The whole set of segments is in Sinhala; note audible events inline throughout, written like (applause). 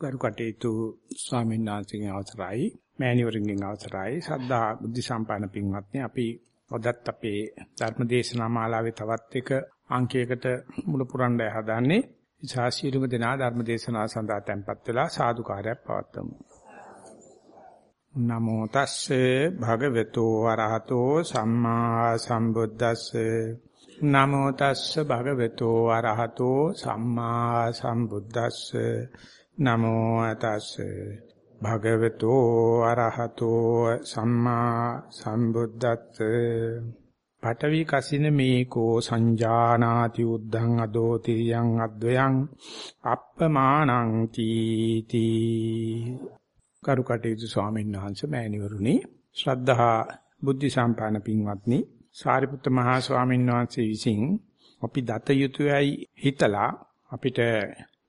ගරු කටයුතු ස්වාමීන් වහන්සේගෙන් අවසරයි මෑණිවරගෙන් අවසරයි. සද්ධා බුද්ධ සම්පන්න පින්වත්නි අපි ඔදත් අපේ ධර්ම දේශනා මාලාවේ තවත් එක අංකයකට මුල පුරන්න හදාන්නේ. ඉසාසීරුම දෙනා ධර්ම දේශනා සඳහා tempත් වෙලා සාදුකාරයක් පවත්වමු. නමෝ තස්සේ භගවතු වරහතෝ සම්මා සම්බුද්දස්සේ. නමෝ තස්ස භගවතු වරහතෝ සම්මා සම්බුද්දස්සේ. නමෝ තස්සේ භගවතු අරහතෝ සම්මා සම්බුද්දත්ත පඨවි කසින මේකෝ සංජානාති උද්ධං අදෝ තිරියං අද්වයං අප්පමානං තීති. කරුකටේතු ස්වාමීන් වහන්සේ මෑණිවරුනි ශ්‍රද්ධා බුද්ධ සම්පන්න පින්වත්නි සාරිපුත්ත මහා ස්වාමීන් වහන්සේ විසින් අපි දත යුතුයයි හිතලා අපිට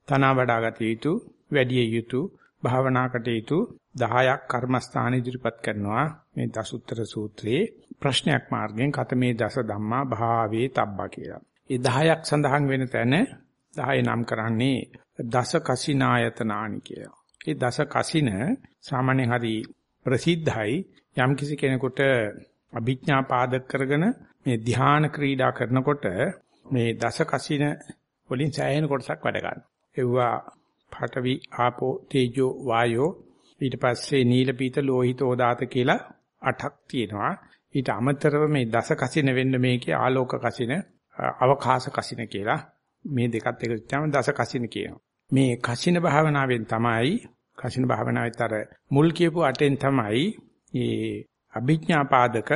තනවා වඩාගත යුතු වැඩි යුතු භාවනා කටයුතු 10ක් කර්මස්ථාන ඉදිරිපත් කරනවා මේ දසුත්තර සූත්‍රයේ ප්‍රශ්නයක් මාර්ගයෙන් කතමේ දස ධම්මා භාවේ තබ්බා කියලා. ඒ 10ක් සඳහන් වෙන තැන 10 නම් කරන්නේ දස කසිනායතනානි කියලා. ඒ දස කසින සාමාන්‍යයෙන් හරි ප්‍රසිද්ධයි යම් කිසි කෙනෙකුට අභිඥා පාදක කරගෙන මේ ධ්‍යාන ක්‍රීඩා කරනකොට මේ දස කසින වලින් සෑහෙන කොටසක් වැඩ ගන්නවා. ඒවා පඨවි ආපෝ තේජෝ වායෝ. ඊට පස්සේ නීල පීත ලෝහිතෝ දාත කියලා අටක් තියෙනවා. ඊට අමතරව මේ දස කසින වෙන්න මේකේ ආලෝක කසින අවකාශ කසින කියලා මේ දෙකත් එකතු වෙච්චාම දස කසින කියනවා. මේ කසින භාවනාවෙන් තමයි කසින භාවනාවෙත් අර මුල් කියපු අටෙන් තමයි මේ අභිඥා පාදක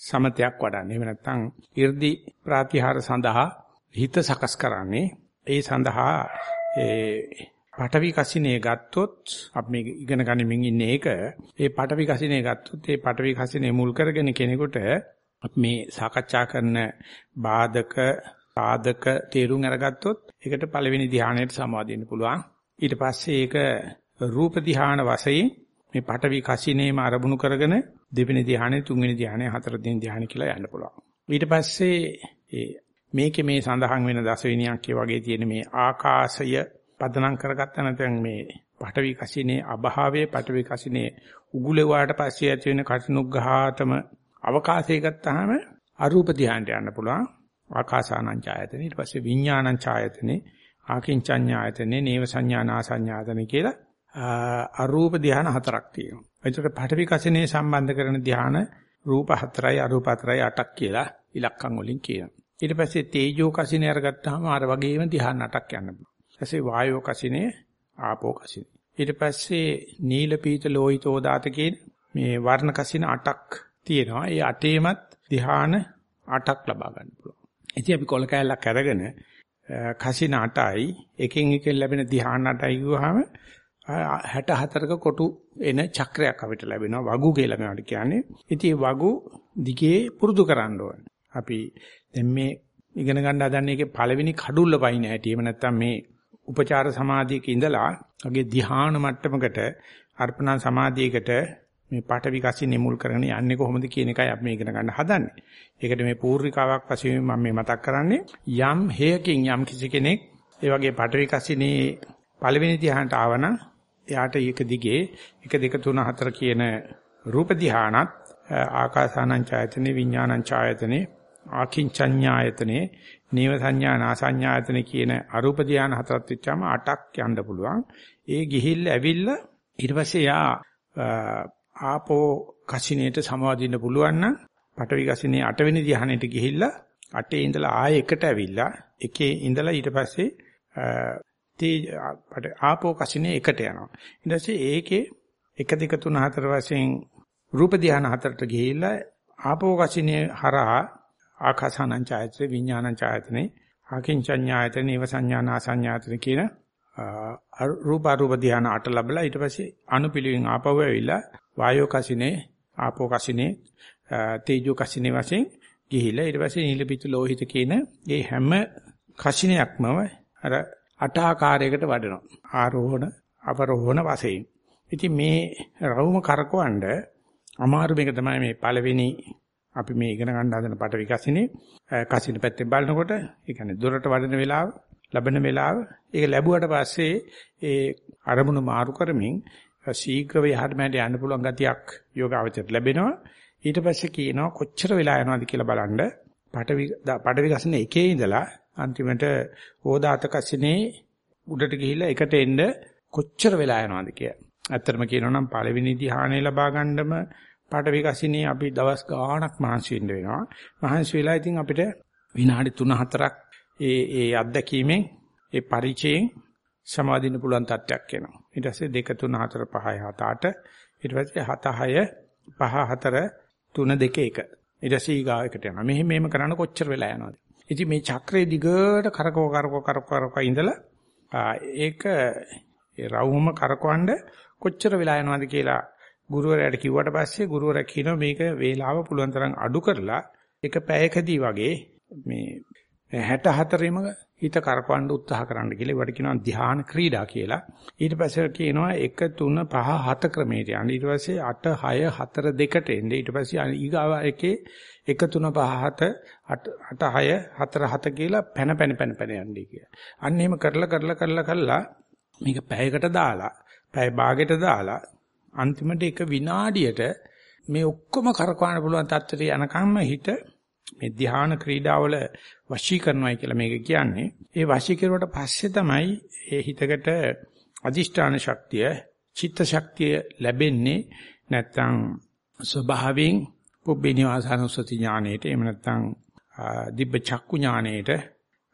සමතයක් වඩන්නේ. එහෙම නැත්නම් 이르දි ප්‍රාතිහාර සඳහා හිත සකස් කරන්නේ. ඒ සඳහා ඒ පටවි කසිනේ ගත්තොත් අපි මේ ඉගෙන ගනිමින් ඉන්නේ ඒක. ඒ පටවි කසිනේ ගත්තොත් ඒ පටවි කසිනේ මුල් කරගෙන කෙනෙකුට මේ සාකච්ඡා කරන බාධක සාධක තේරුම් අරගත්තොත් ඒකට පළවෙනි ධ්‍යානයට සමාදින්න පුළුවන්. ඊට පස්සේ ඒක රූප ධ්‍යාන වශයෙන් මේ පටවි කසිනේම අරමුණු කරගෙන දෙවෙනි ධ්‍යානෙ තුන්වෙනි ධ්‍යානෙ හතරවෙනි ධ්‍යානෙ කියලා යන්න පුළුවන්. ඊට පස්සේ මේකේ මේ සඳහන් වෙන දසවෙනි අංකයේ වගේ තියෙන මේ ආකාශය පදනම් කරගත්තා නැත්නම් මේ පඨවි කසිනේ අභාවයේ පඨවි කසිනේ උගුලෙවාට පස්සේ ඇති වෙන කටිනුග්ඝාතම අවකාශය ගත්තාම අරූප ධ්‍යානට යන්න පුළුවන් ආකාසානං ඡායතනෙ ඊට පස්සේ විඥානං ඡායතනෙ ආකින්චඤ්ඤායතනෙ නේව සංඥානා සංඥාතනෙ කියලා අරූප ධ්‍යාන හතරක් තියෙනවා. ඒකට පඨවි කසිනේ සම්බන්ධ කරන ධ්‍යාන රූප හතරයි අරූප හතරයි අටක් කියලා ඉලක්කම් වලින් කියනවා. ඊට පස්සේ තේජෝ කසිනේ අරගත්තාම අර වගේම ධ්‍යාන අටක් යන්න පුළුවන්. ඊපස්සේ වායෝ කසිනේ ආපෝ කසිනේ. ඊට පස්සේ නීල පීත ලෝහිතෝ දාත කියන මේ වර්ණ කසින 8ක් තියෙනවා. ඒ අටේමත් ධ්‍යාන 8ක් ලබා ගන්න පුළුවන්. ඉතින් අපි කොල කැලක් අරගෙන කසින 8යි එකෙන් එකෙන් ලැබෙන ධ්‍යාන 8යි කිව්වහම 64ක කොටු එන චක්‍රයක් අපිට ලැබෙනවා වගු කියලා මේවට කියන්නේ. ඉතින් වගු දිගේ පුරුදු කරන්න ඕනේ. අපි දැන් මේ ඉගෙන ගන්න හදන්නේ ඒකේ පළවෙනි කඩුල්ල පයින් හැටි. එහෙම නැත්නම් මේ උපචාර සමාධියක ඉඳලා වගේ ධ්‍යාන මට්ටමකට අර්පණා සමාධියකට මේ පාඨ විකසින් මුල් කරගෙන යන්නේ කොහොමද කියන එකයි අපි ඉගෙන ගන්න හදන්නේ. ඒකට මේ පූර්විකාවක් වශයෙන් මම මේ මතක් කරන්නේ යම් හේයකින් යම් කිසි කෙනෙක් ඒ වගේ පාඨ විකසිනේ පළවෙනි ධ්‍යානට ආවනම් එයාට ඒක දිගේ 1 2 3 4 කියන රූප ධ්‍යානත් ආකාසානං ඡායතනෙ විඥානං ඡායතනෙ ආකින්චඤ්ඤායතනේ නේව සංඥා නාසඤ්ඤායතනේ කියන අරූප ධානය හතරක් වෙච්චාම 8ක් යන්න පුළුවන්. ඒ ගිහිල්ලා ඇවිල්ලා ඊට පස්සේ යා ආපෝ කසිනේට සමවදින්න පුළුවන් නම් පඨවි කසිනේ 8 වෙනි ධානයට ගිහිල්ලා 8 ඉඳලා ආයෙ එකට ඇවිල්ලා එකේ ඉඳලා ඊට පස්සේ තේ ආපෝ කසිනේ එකට යනවා. ඊට පස්සේ ඒකේ 1 2 3 4 වශයෙන් රූප ධාන හතරට ගිහිල්ලා ආපෝ කසිනේ හරහා ආකාසානං ඡායතේ විඥානං ඡායතනේ ආකින්චඤ්ඤායතනේ නේව සංඥානා සංඥාතන කියන රූප අරූප ධාන අට ලැබලා ඊට පස්සේ අනුපිළිවෙන් ආපහු ඇවිල්ලා වායෝ කසිනේ ආපෝ කසිනේ තේජෝ කසිනේ වශයෙන් ගිහිලා ඊට පස්සේ නීලපිත ලෝහිත කියන මේ හැම කසිනයක්ම අර අට ආකාරයකට වඩනවා. ආරෝහණ අවරෝහණ වශයෙන්. ඉතින් මේ රවුම කරකවන්න අමාරු මේක තමයි මේ පළවෙනි අපි මේ ඉගෙන ගන්න හදන පට විකසිනේ කසින පැත්තෙන් බලනකොට ඒ කියන්නේ දොරට වඩන වෙලාව ලබන වෙලාව ඒක ලැබුවට පස්සේ ඒ අරමුණු මාරු කරමින් ශීඝ්‍රව යහට මෑට යන්න පුළුවන් ගතියක් යෝගාවචරයට ලැබෙනවා. ඊට පස්සේ කියනවා කොච්චර වෙලා යනවද කියලා බලන්න. පඩවි පඩවි ගසන එකේ ඉඳලා අන්තිමට ඕදාත කසිනේ උඩට ගිහිල්ලා එකට එන්න කොච්චර වෙලා යනවද කියලා. ඇත්තටම කියනවා නම් පළවෙනි ධ්‍යානෙ ලබා ගන්නම පඩවි කසිනේ අපි දවස් ගාණක් මහන්සි වෙන්න වෙනවා. මහන්සි වෙලා ඉතින් අපිට විනාඩි 3-4ක් ඒ ඒ අත්දැකීමෙන් ඒ පරිචයෙන් සමාදින්න පුළුවන් තත්ත්වයක් එනවා. ඊට පස්සේ 2 3 4 5 6 8 ඊට පස්සේ 7 6 5 4 3 2 1. ඊට පස්සේ ඊගාවකට යනවා. මෙහෙම මෙහෙම කරන්න කොච්චර වෙලා යනවද? ඉතින් මේ චක්‍රයේ දිගට කරකව කරකව කරකව කරකව ඉඳලා ඒක ඒ රවුම කරකවන්න කොච්චර වෙලා යනවද කියලා ගුරුවරයාට කිව්වට පස්සේ ගුරුවරයා කියනවා මේක වේලාව පුළුවන් තරම් අඩු කරලා එක පැයකදී වගේ මේ 64ෙම හිත කරකවන්න උත්සාහ කරන්න කියලා ඒවට කියනවා ධ්‍යාන ක්‍රීඩා කියලා. ඊට පස්සේ කියනවා 1 3 5 7 ක්‍රමයට යන්න. ඊට පස්සේ 8 6 4 2ට එන්න. ඊට පස්සේ ඊගාව එකේ 1 3 5 7 8 6 4 7 කියලා පැන පැන පැන පැන යන්නේ කියලා. අන්න එහෙම කරලා කරලා කරලා කරලා මේක පැයකට දාලා පැය භාගයට දාලා අන්තිමට එක විනාඩියට මේ ඔක්කොම කරකවන්න පුළුවන් තත්ත්වයට යනකම්ම හිත මේ ධ්‍යාන ක්‍රීඩාවල වශී කරනවායි කියලා මේක කියන්නේ. ඒ වශී කෙරුවට පස්සේ තමයි ඒ හිතකට අදිෂ්ඨාන ශක්තිය, චිත්ත ශක්තිය ලැබෙන්නේ නැත්තම් ස්වභාවයෙන් පුබ්බේනිවාසානුසති ඥානෙට එහෙම නැත්තම් දිබ්බ චක්කු ඥානෙට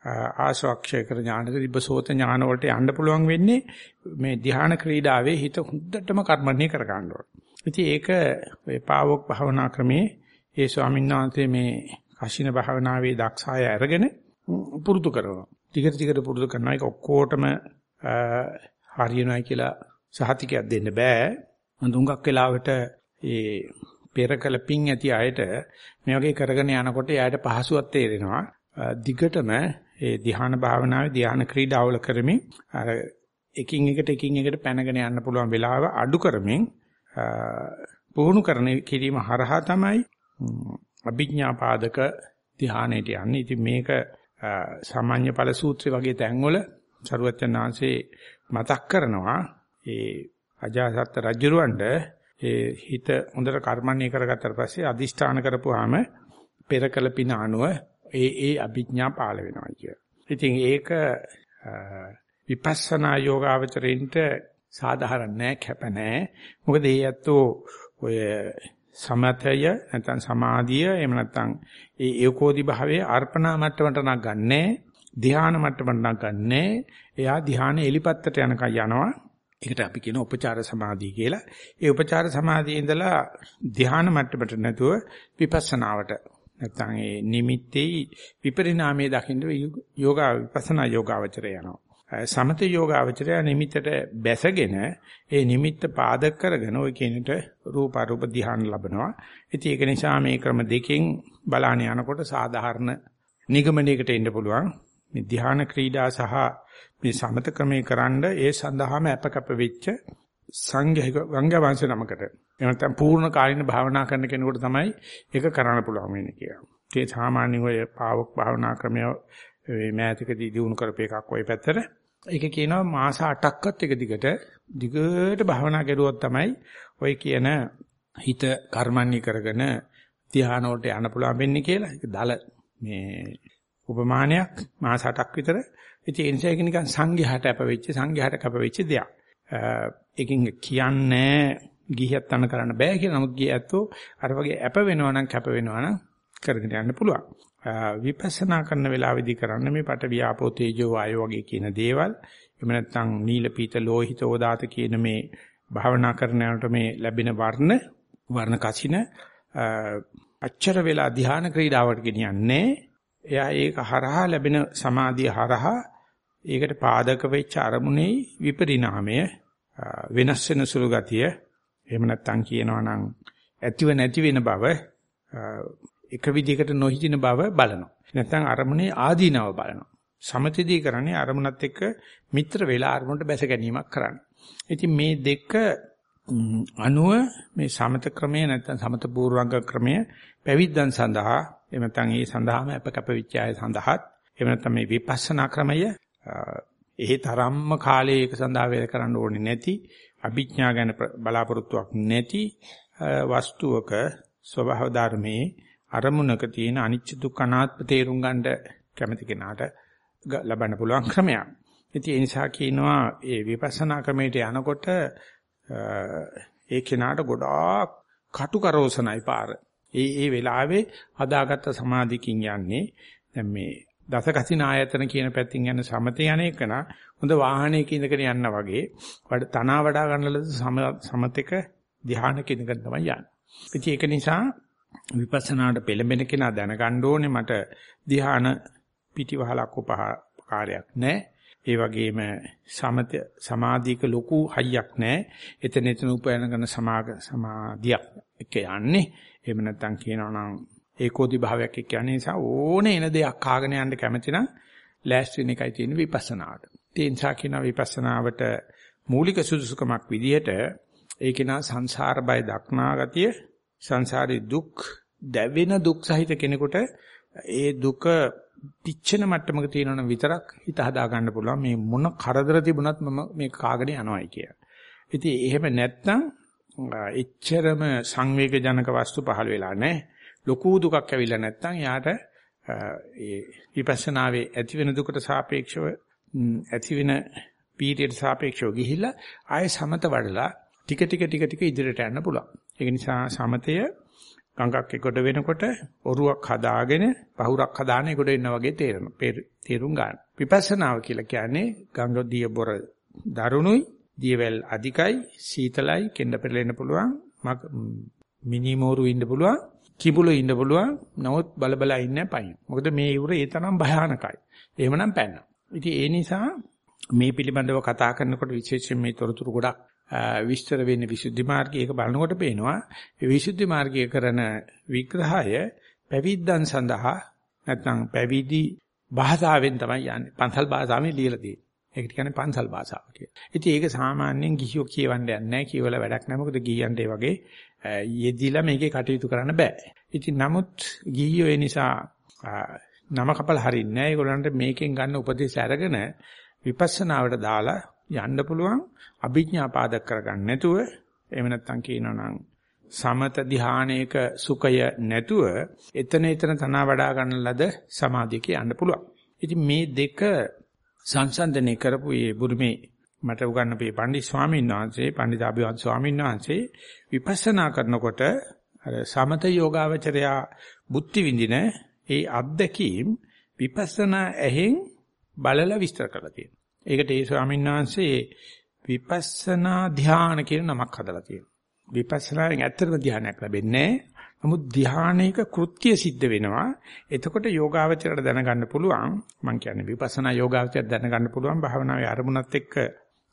ආසවක්ෂය කර ඥානෙට දිබ්බසෝත ඥාන වලට යන්න පුළුවන් වෙන්නේ මේ ධ්‍යාන ක්‍රීඩාවේ හිත හුද්දටම කර්මණීය කර ගන්න ඕන. ඉතින් ඒක ඔය පාවොක් භාවනා ක්‍රමේ ඒ ස්වාමීන් වහන්සේ මේ කශින භාවනාවේ දක්ෂාය අරගෙන පුරුදු කරනවා. ටිකට ටිකට පුරුදු කරනවා. ඒක ඔක්කොටම හරියනයි කියලා සහතිකයක් දෙන්න බෑ. හඳුන්ගක් වෙලාවට ඒ පෙරකල පිං ඇති අයට මේ වගේ කරගෙන යනකොට එයාට පහසුවක් තේරෙනවා. දිගටම ඒ ධ්‍යාන භාවනාවේ ධ්‍යාන ක්‍රීඩාවල කරමින් අර එකින් එකට එකින් එකට පැනගෙන යන්න පුළුවන් වෙලාව අඩු කරමින් පුහුණු කරන කිරීම හරහා තමයි අභිඥා පාදක ධ්‍යානෙට යන්නේ. ඉතින් මේක සාමාන්‍ය ඵල සූත්‍රය වගේ තැන්වල සරුවචනාංශේ මතක් කරනවා ඒ අජාසත් රජුරවණ්ඩ ඒ හිත හොඳට කර්මන්නේ කරගත්තට පස්සේ අදිෂ්ඨාන කරපුවාම පෙරකල පින අනුව ඒ ඒ අභිඥා පාල වෙනවා කිය. ඉතින් ඒක විපස්සනා යෝගාවචරයින්ට සාධාරණ නෑ කැප නෑ. මොකද ඒ ඇත්තෝ ඔය සමතය නැත්නම් සමාධිය එහෙම නැත්නම් ඒ ඒකෝදි භාවයේ අර්පණා මට්ටමට නගන්නේ ධ්‍යාන මට්ටමට නගන්නේ එයා ධ්‍යාන එලිපත්තට යනකම් යනවා ඒකට අපි කියන උපචාර සමාධිය කියලා ඒ උපචාර සමාධියේ ඉඳලා ධ්‍යාන මට්ටමට නැතුව විපස්සනාවට නැත්නම් ඒ නිමිත්තේ විපරිණාමයේ දකින්න යෝගා විපස්සනා යෝගාවචරය යනවා සමත යෝගාවචරය නිමිත්තට බැසගෙන ඒ නිමිත්ත පාදක කරගෙන ওই කියනට රූප අරූප ධ්‍යාන ලබනවා. ඉතින් ඒක නිසා මේ ක්‍රම දෙකෙන් බලාන යනකොට සාධාරණ නිගමනයකට එන්න පුළුවන්. මේ ධ්‍යාන ක්‍රීඩා සහ මේ සමත ක්‍රමේ කරන්ඩ ඒ සඳහාම අපකප වෙච්ච සංඝ වංග වංශ නමකට. එහෙම නැත්නම් පූර්ණ කාලින භාවනා කරන කෙනෙකුට තමයි ඒක කරන්න පුළුවන් වෙන්නේ කියලා. ඒ සාමාන්‍ය ඔය පාවොක් භාවනා ක්‍රමය මේ මෑතකදී දිනු කරපු එකක් ওই පැත්තට. ඒක කියනවා මාස 8ක්වත් එක දිගට දිගට භාවනා කරුවොත් තමයි ඔය කියන හිත කර්මන්නේ කරගෙන ධ්‍යාන වලට යන්න පුළුවන් වෙන්නේ කියලා. ඒක දල මේ උපමානයක් මාස 8ක් විතර. ඉතින් ඒ නිසා ඒක නිකන් සංඝයාට අප වෙච්ච සංඝයාට කැප වෙච්ච දෙයක්. ඒකින් කියන්නේ ගිහියත් අන්න කරන්න බෑ කියලා. නමුත් ගියැත්තෝ අර වගේ අප වෙනවා නම් කැප වෙනවා නම් කරගෙන යන්න පුළුවන්. විපස්සනා කරන වෙලාවේදී කරන්න මේ පට වියාපෝ තේජෝ වායෝ වගේ කියන දේවල් එහෙම නැත්නම් නීල පීත ලෝහිත ඕදාත කියන මේ භාවනා කරන යනකොට මේ ලැබෙන වර්ණ වර්ණ කසින අච්චර වෙලා ධ්‍යාන ක්‍රීඩාවට ගෙනියන්නේ එයා ඒක හරහා ලැබෙන සමාධිය හරහා ඒකට පාදක වෙච්ච අරමුණේ විපරිණාමය වෙනස් වෙන සුළු ගතිය එහෙම නැත්නම් කියනවා නම් ඇතිව නැති වෙන බව එක විදිහකට නොහිතින බව බලනවා. නැත්නම් අරමුණේ ආදීනව බලනවා. සමතේදී කරන්නේ අරමුණත් එක්ක මිත්‍ර වෙලා අරමුණට බැස ගැනීමක් කරන්න. ඉතින් මේ දෙක අනුව මේ සමත ක්‍රමය නැත්නම් සමත පූර්වංග ක්‍රමය පැවිද්දන් සඳහා එහෙම නැත්නම් ඒ සඳහාම අපකප විචාය සඳහාත් එහෙම නැත්නම් මේ විපස්සනා ක්‍රමය ඒ තරම්ම කාලේ ඒක සඳහා වේල කරන්න ඕනේ නැති අභිඥා ගැන බලාපොරොත්තුවක් නැති වස්තුවක ස්වභාව ධර්මයේ අරමුණක තියෙන අනිච්ච දුක්ඛ අනාත්ම තේරුම් ගන්න කැමති කෙනාට ලබන්න පුළුවන් ක්‍රමයක්. ඉතින් ඒ නිසා කියනවා මේ විපස්සනා ක්‍රමයට යනකොට ඒ කෙනාට ගොඩාක් කටුකරෝසනයි පාර. ඒ ඒ වෙලාවේ හදාගත්ත සමාධියකින් යන්නේ දැන් මේ දසකසින ආයතන කියන පැත්තෙන් යන සමතේ යන එක නා හොඳ වාහනයක ඉඳගෙන යන්න වගේ වඩ තනවා වඩා ගන්න ලද සමතක ධ්‍යානක ඉඳගෙන තමයි යන්නේ. ඉතින් ඒක නිසා විපස්සනාට පෙළඹෙන කෙනා දැනගන්න ඕනේ මට ධ්‍යාන පිටිවහලක් උපකාරයක් නැහැ. ඒ වගේම සමත සමාධියක ලොකු හයියක් නැහැ. එතන එතන උපයන කරන සමාග සමාධියක් එක යන්නේ. එහෙම නැත්නම් කියනවා නම් ඒකෝදි භාවයක් එක්ක යන නිසා ඕනේ එන දෙයක් කාගෙන යන්න කැමති නම් ලෑස්ති වෙන එකයි තියෙන විපස්සනාවට. ඒ නිසා කියන විපස්සනාවට මූලික සුදුසුකමක් විදිහට ඒක නා සංසාර බය දක්නා ගතිය සංසාරේ දුක් දැවෙන දුක් සහිත කෙනෙකුට ඒ දුක පිච්චෙන මට්ටමක තියෙනවනම් විතරක් හිත හදා ගන්න පුළුවන් මේ මොන කරදර තිබුණත් මම මේ කාගෙන යනවායි කිය. ඉතින් එහෙම නැත්නම් එච්චරම සංවේගජනක වස්තු පහළ වෙලා නැහැ. ලොකු දුකක් ඇවිල්ලා නැත්නම් යාට ඒ විපස්සනාවේ ඇති වෙන දුකට සාපේක්ෂව ඇති වෙන පීඩයට සාපේක්ෂව ගිහිල්ලා ආයෙ සමත වඩලා ටික ටික ටික ටික ඉදිරියට යන්න පුළුවන්. ඒක නිසා සමතය ගඟක් එකට වෙනකොට ඔරුවක් හදාගෙන පහුරක් හදාන එකට එන්න වගේ තේරෙන තේරුම් ගන්න. විපස්සනාව කියලා කියන්නේ ගඟ දිය බොර දරුණුයි, දියවැල් අධිකයි, සීතලයි, කෙන්ඩ පෙරලෙන්න පුළුවන්, මිනිමෝරු ඉන්න පුළුවන්. කිඹුල ඉන්න පුළුවන්. නමුත් බලබලා ඉන්නේ පයින්. මොකද මේ ඉවුර ඒ තරම් භයානකයි. එහෙමනම් පැන්න. ඉතින් ඒ නිසා මේ පිළිබඳව කතා කරනකොට විශේෂයෙන් මේ තොරතුරු ගොඩක් විස්තර වෙන්නේ විසුද්ධි මාර්ගය. ඒක බලනකොට පේනවා මේ විසුද්ධි මාර්ගය කරන විග්‍රහය පැවිද්දන් සඳහා නැත්නම් පැවිදි භාෂාවෙන් තමයි යන්නේ. පන්සල් භාෂාවෙන් ලියලා තියෙන්නේ. ඒකට කියන්නේ පන්සල් භාෂාව කියලා. ඉතින් ඒක සාමාන්‍යයෙන් ගිහියෝ කියවන්න යන්නේ නැහැ. කියවල වැඩක් නැහැ. මොකද ගිහියන්ට ඒ වගේ යෙදිලා මේකේ කටයුතු කරන්න බෑ. ඉතින් නමුත් ගිහියෝ ඒ නිසා නම කපල හරින්නේ නැහැ. ඒගොල්ලන්ට මේකෙන් ගන්න උපදේශ අරගෙන විපස්සනාවට දාලා යන්න පුළුවන් අභිඥා පාදක කරගන්න නැතුව එහෙම නැත්නම් කියනවනම් සමත ධානයක සුඛය නැතුව එතන එතන තනවා වඩා ගන්න ලද සමාධියක යන්න පුළුවන්. ඉතින් මේ දෙක සංසන්දනය කරපු මේ බුරුමේ මට උගන්වපේ පණ්ඩිත ස්වාමීන් වහන්සේ පණ්ඩිතාභිවංශ ස්වාමීන් වහන්සේ විපස්සනා කරනකොට අර සමත යෝගාවචරයා බුද්ධි විඳින ඒ අත්දැකීම් විපස්සනා ඇහෙන් බලලා විස්තර කරලා තියෙනවා. ඒකට ඒ ස්වාමීන් වහන්සේ විපස්සනා ධ්‍යාන කියන නමක් හදලා තියෙනවා. විපස්සනාෙන් ඇත්තටම ධ්‍යානයක් ලැබෙන්නේ නමුත් ධ්‍යානයක කෘත්‍ය සිද්ධ වෙනවා. එතකොට යෝගාවචරයට දැනගන්න පුළුවන්. මම කියන්නේ විපස්සනා යෝගාවචරයට දැනගන්න පුළුවන් භාවනාවේ අරමුණත් එක්ක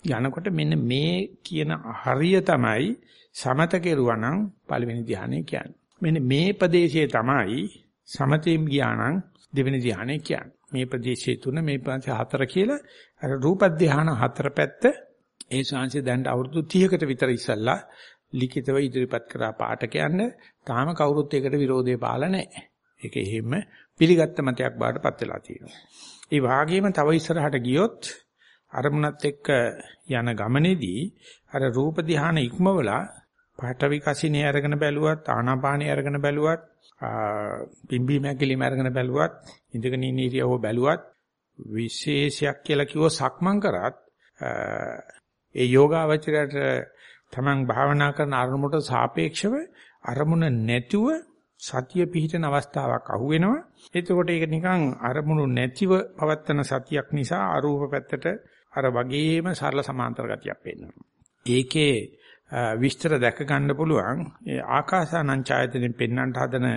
යනකොට මෙන්න මේ කියන හරිය තමයි සමත කෙරුවා නම් පළවෙනි ධ්‍යානය කියන්නේ. මෙන්න මේ ප්‍රදේශයේ තමයි සමතේම් ගියානම් දෙවෙනි ධ්‍යානය කියන්නේ. මේ ප්‍රදේශයේ තුන මේ ප්‍රදේශ හතර කියලා අර රූප ධ්‍යාන හතර පැත්ත ඒ ශාංශය දැන් අවුරුදු 30කට විතර ඉස්සල්ලා ලිඛිතව ඉදිරිපත් කරා පාඨකයන්ට තාම කවුරුත් ඒකට විරෝධය පාලා නැහැ. ඒක එහෙම පිළිගත්ත මතයක් බාටපත් වෙලා තියෙනවා. ඒ වාගේම තව ඉස්සරහට ගියොත් අරමුණත් එක්ක යන ගමනේදී අර රූප ධානය ඉක්මවලා පාඨවි කසිනේ අරගෙන බැලුවත් ආනාපානිය අරගෙන බැලුවත් පිම්බි මැකිලිම අරගෙන බැලුවත් ඉඳගෙන ඉන්න ඉරියව්ව බැලුවත් විශේෂයක් කියලා කිව්ව සක්මන් කරත් ඒ යෝගාවචරයට තමන් භාවනා කරන අරමුණට සාපේක්ෂව අරමුණ නැතුව සතිය පිහිටන අවස්ථාවක් අහුවෙනවා. එතකොට ඒක නිකන් අරමුණු නැතිව පවත්තන සතියක් නිසා අරූප පැත්තට අර වගේම සරල සමාන්තර ගතියක් පෙන්වනවා. ඒකේ විස්තර දැක ගන්න පුළුවන් ඒ ආකාසානං ඡායතනෙන් පෙන්වන්නට හදන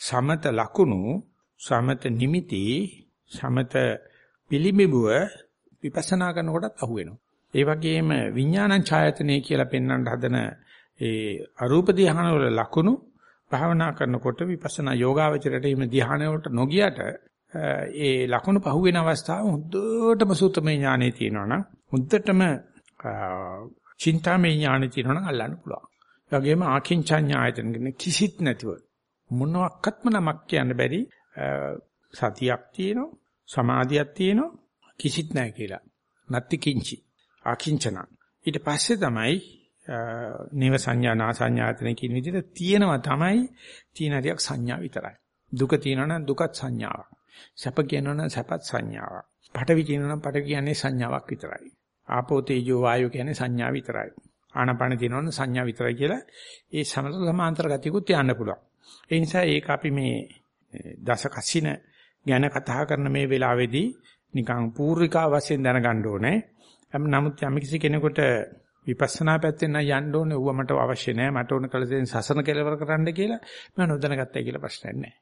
සමත ලකුණු සමත නිමිති සමත පිළිඹුව විපස්සනා කරනකොටත් අහුවෙනවා. ඒ වගේම විඥානං ඡායතනෙ කියලා පෙන්වන්නට හදන ඒ අරූප ධානය වල ලකුණු භාවනා කරනකොට විපස්සනා යෝගාවචරයට එහෙම ධානය වලට නොගියට ඒ ලකුණු පහුවෙන අවස්ථාව හොඳටම සූතමේ ඥානෙ තියෙනවනම් හොඳටම චින්තාමේ ඥානෙ තියෙනවනම් අල්ලන්න පුළුවන්. ඒ වගේම ආකින්චඤ්ඤායතන කියන්නේ කිසිත් නැතිව මොනක්වත්ම නමක් කියන්න බැරි සතියක් තියෙනවා සමාධියක් තියෙනවා කිසිත් නැහැ කියලා. නත්ති කිංචි. අකිංචන. ඊට පස්සේ තමයි නේව සංඥා නා සංඥාතන කියන විදිහට තියෙනවා තමයි තියෙන හරියක් සංඥා විතරයි. දුක තියෙනවා නම් දුකත් සංඥාවක්. සැප කියනවා නම් සැපත් සංඥාවක්. පඨවි කියනවා නම් පඨවි කියන්නේ සංඥාවක් විතරයි. ආපෝ තේජෝ වායෝ කියන්නේ සංඥා විතරයි. ආනපන තියෙනවා නම් සංඥා විතරයි කියලා ඒ සමත සමාන්තර ගතියකුත් යන්න පුළුවන්. ඒ නිසා ඒක අපි මේ දස කසින ගැන කතා කරන මේ වෙලාවේදී නිකන් පූර්විකා වශයෙන් දැනගන්න ඕනේ. නමුත් යම් කිසි කෙනෙකුට විපස්සනා පැත්තෙන් නම් යන්න ඕනේ ඌව මට අවශ්‍ය නැහැ මට ඕන කළ දේ සසන කෙලවර කරන්න කියලා මම නොදැනගත්තයි කියලා ප්‍රශ්නයක් නැහැ.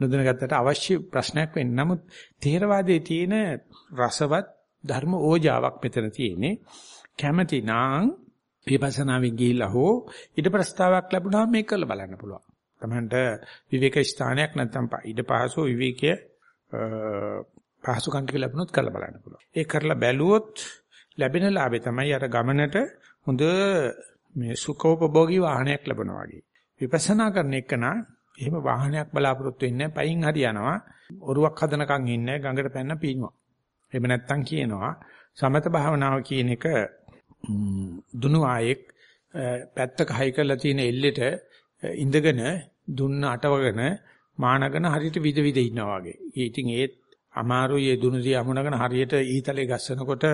නොදැනගත්තට අවශ්‍ය ප්‍රශ්නයක් වෙන්නේ. නමුත් තේරවාදයේ තියෙන රසවත් ධර්ම ඕජාවක් මෙතන තියෙන්නේ. කැමැති නම් විපස්සනාවෙන් ගිහිල්ලා හෝ ඊට ප්‍රස්තාවක් ලැබුණාම මේක කරලා බලන්න පුළුවන්. තමන්ට විවේක ස්ථානයක් නැත්නම් ඊට පහසු විවේකයේ පහසුකම් ටික ලැබුණොත් කරලා බලන්න පුළුවන්. ඒ කරලා බැලුවොත් ලැබෙන ලාභය තමයි අර ගමනට හොඳ මේ සුඛෝපභෝගී වාහනයක් ලැබනවා වගේ. විපස්සනා කරන එක නම් එහෙම වාහනයක් බලාපොරොත්තු වෙන්නේ පයින් හරියනවා. ඔරුවක් හදනකන් ඉන්නේ ගඟට පැන්න පීනවා. එහෙම නැත්තම් කියනවා සමත භාවනාව කියන එක දුනු ආයෙක් පැත්තක හයි කරලා තියෙන එල්ලෙට ඉඳගෙන දුන්න අටවගෙන මානගෙන හරියට විද විද ඉන්නවා වගේ. ඉතින් ඒත් අමාරුයි ඒ දුනුදී අමුණගෙන හරියට ඊතලේ ගස්සනකොට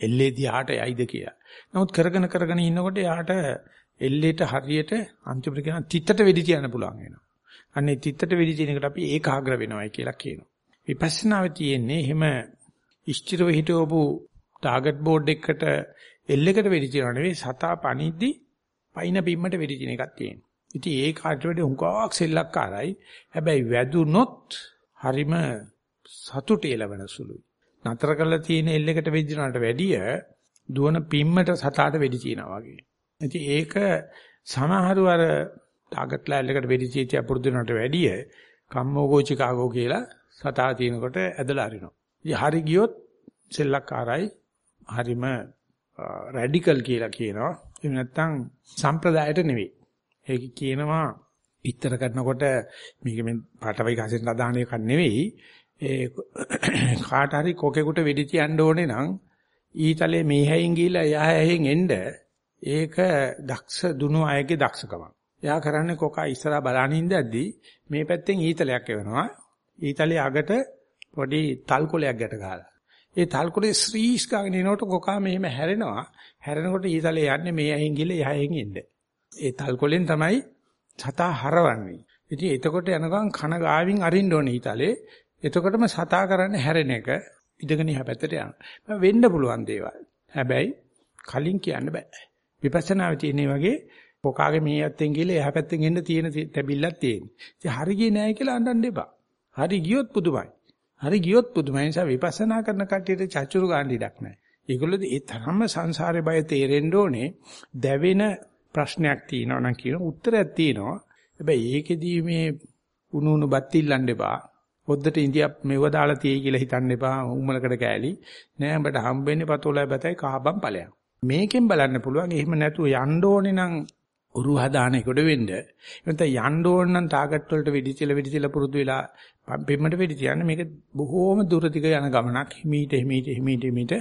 එල්ලේ දිහාට යයිද කියලා. නමුත් කරගෙන කරගෙන ඉන්නකොට යාට එල්ලේට හරියට අන්තිමට කියන තිත්තට වෙඩි තියන්න පුළුවන් වෙනවා. අන්නේ තිත්තට වෙඩි තියන එකට අපි ඒකාග්‍ර වෙනවයි කියලා කියනවා. විපස්සනාවේ තියෙන්නේ එහෙම ඉෂ්ටිරව හිටවපු ටාගට් බෝඩ් එකකට එල්ලෙකට වෙඩි තියනව නෙවෙයි සතා පණිද්දි පයින් පිම්මට වෙඩි තියන එකක් තියෙනවා. ඉතින් ඒ කාට වැඩි හුඟක් සෙල්ලක්කාරයි. හැබැයි වැදුනොත් හරිම සතුටේ ලැබෙන සුළුයි. නතර කරලා තියෙන එල්ලෙකට වෙදිනාට වැඩිය දුවන පිම්මට සතාට වෙඩි තියනවා වගේ. ඉතින් ඒක සමහරු අර ටාගට් ලෑල්ලකට වෙඩි චීතිය පුරුදු වෙනට වැඩිය කම්මෝගෝ චිකාගෝ කියලා සතා තිනකොට ඇදලා අරිනවා. ඉතින් හරි ගියොත් සෙල්ලක්කාරයි හරිම රැඩිකල් කියලා කියනවා. එහෙම නැත්නම් සම්ප්‍රදායට නෙවෙයි. ඒක කියනවා විතර කරනකොට මේක මේ පාටවයි කසෙන් අදාන එකක් නෙවෙයි ඒ කාට හරි කොකෙකුට වෙඩි තියන්න ඕනේ නම් ඊතලේ මේහැයින් ගිහිල්ලා එහාහැයින් එන්න ඒක දක්ෂ දුනු අයගේ දක්ෂකම. එයා කරන්නේ කොකා ඉස්සරහා බලනින් ඉඳද්දි මේ පැත්තෙන් ඊතලයක් එවනවා. ඊතලයේ අගට පොඩි තල් කොලයක් ගැට ගහලා. ඒ තල් කොලේ ශ්‍රීස් ගාගෙන එනකොට කොකා මෙහෙම හැරෙනවා. හැරෙනකොට ඊතලේ යන්නේ මේ ඇහින් ගිහලා එහායින් එන්න. ඒ තල් කොලෙන් තමයි සතා හරවන්නේ. ඉතින් එතකොට යනකම් කන ගාවින් අරින්න ඕනේ ඊතලේ. එතකොටම සතා කරන්නේ හැරෙන එක ඉඳගෙන එහා පැත්තට යනවා. වෙන්න පුළුවන් දේවල්. හැබැයි කලින් කියන්න බෑ. විපස්සනාවේ තියෙන වගේ පොකාගේ මේ යත්තෙන් ගිහලා එහා පැත්තෙන් එන්න තියෙන තැබිල්ලක් තියෙනවා. ඉතින් හරි ගියේ නැහැ කියලා අඬන්න එපා. හරි ගියොත් පුදුමයි. හරි ගියොත් පුදුමයි. නිසා විපස්සනා කරන කට්ටියට චච්චුරු ගන්න ඉඩක් නැහැ. ඒගොල්ලෝ ඒ තරම්ම සංසාරේ බය තේරෙන්න ඕනේ. දැවෙන ප්‍රශ්නයක් තියෙනවා නම් කියන උත්තරයක් තියෙනවා. හැබැයි ඒකෙදී මේ උණු උණු බත් ඉල්ලන්න එපා. පොද්දට ඉන්දියා මෙව දාලා තියෙයි කියලා හිතන්න එපා. උම්මලකට කෑලි. නෑ උඹට හම්බෙන්නේ පතෝලයි බතයි කහබම් ඵලයක්. මේකෙන් බලන්න පුළුවන්. එහෙම නැතුව යන්න ඕනේ නම් උරු හදාන එකට වෙන්න. එතන යන්න ඕන නම් ටාගට් වලට වෙඩිතිල වෙඩිතිල පුරුදු වෙලා පෙම්මට වෙඩි තියන්නේ මේක බොහෝම දුර දිග යන ගමනක්. හිමීට හිමීට හිමීට හිමීට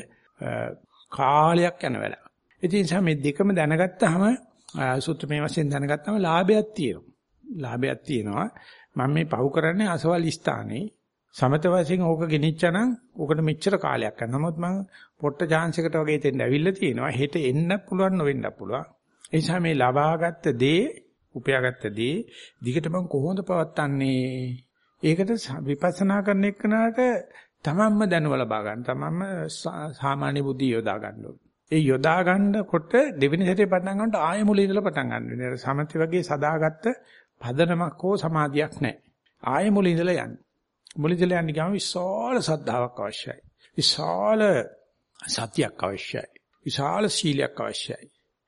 කාලයක් යන වැඩක්. ඒ මේ දෙකම දැනගත්තාම සුත්‍රමේ වශයෙන් දැනගත්තාම ලාභයක් තියෙනවා. ලාභයක් තියෙනවා. මම මේ පහු කරන්නේ අසවල් ස්ථානේ සමත වශයෙන් ඕක ගෙනිච්චනම් ඕකට මෙච්චර කාලයක් යනවා. නමුත් මම පොට්ට chance එකට වගේ දෙන්න ඇවිල්ලා තියෙනවා. හෙට එන්න පුළුවන් නොවෙන්න පුළුවන්. ඒ නිසා මේ ලබාගත් දේ, උපයාගත් දේ දිගට මම කොහොමද පවත්න්නේ? ඒකට විපස්සනා කරන එක්කනට තමන්ම දැනුව ලබා ගන්න. තමන්ම සාමාන්‍ය බුද්ධිය යොදා ගන්න ඕනේ. ඒ යොදා ගන්නකොට දෙවෙනි සැරේ පටන් ගන්නකොට ආයෙ මුලින් ඉඳලා පටන් ගන්න වෙනවා. සමථ වගේ සදාගත්ත පදනමක් හෝ සමාධියක් නැහැ. ආයෙ මුලින් ඉඳලා යන්න. මුලදලා යන්න ගියාම විශාල සද්ධාාවක් අවශ්‍යයි. විශාල සතියක් අවශ්‍යයි. විශාල සීලයක් අවශ්‍යයි.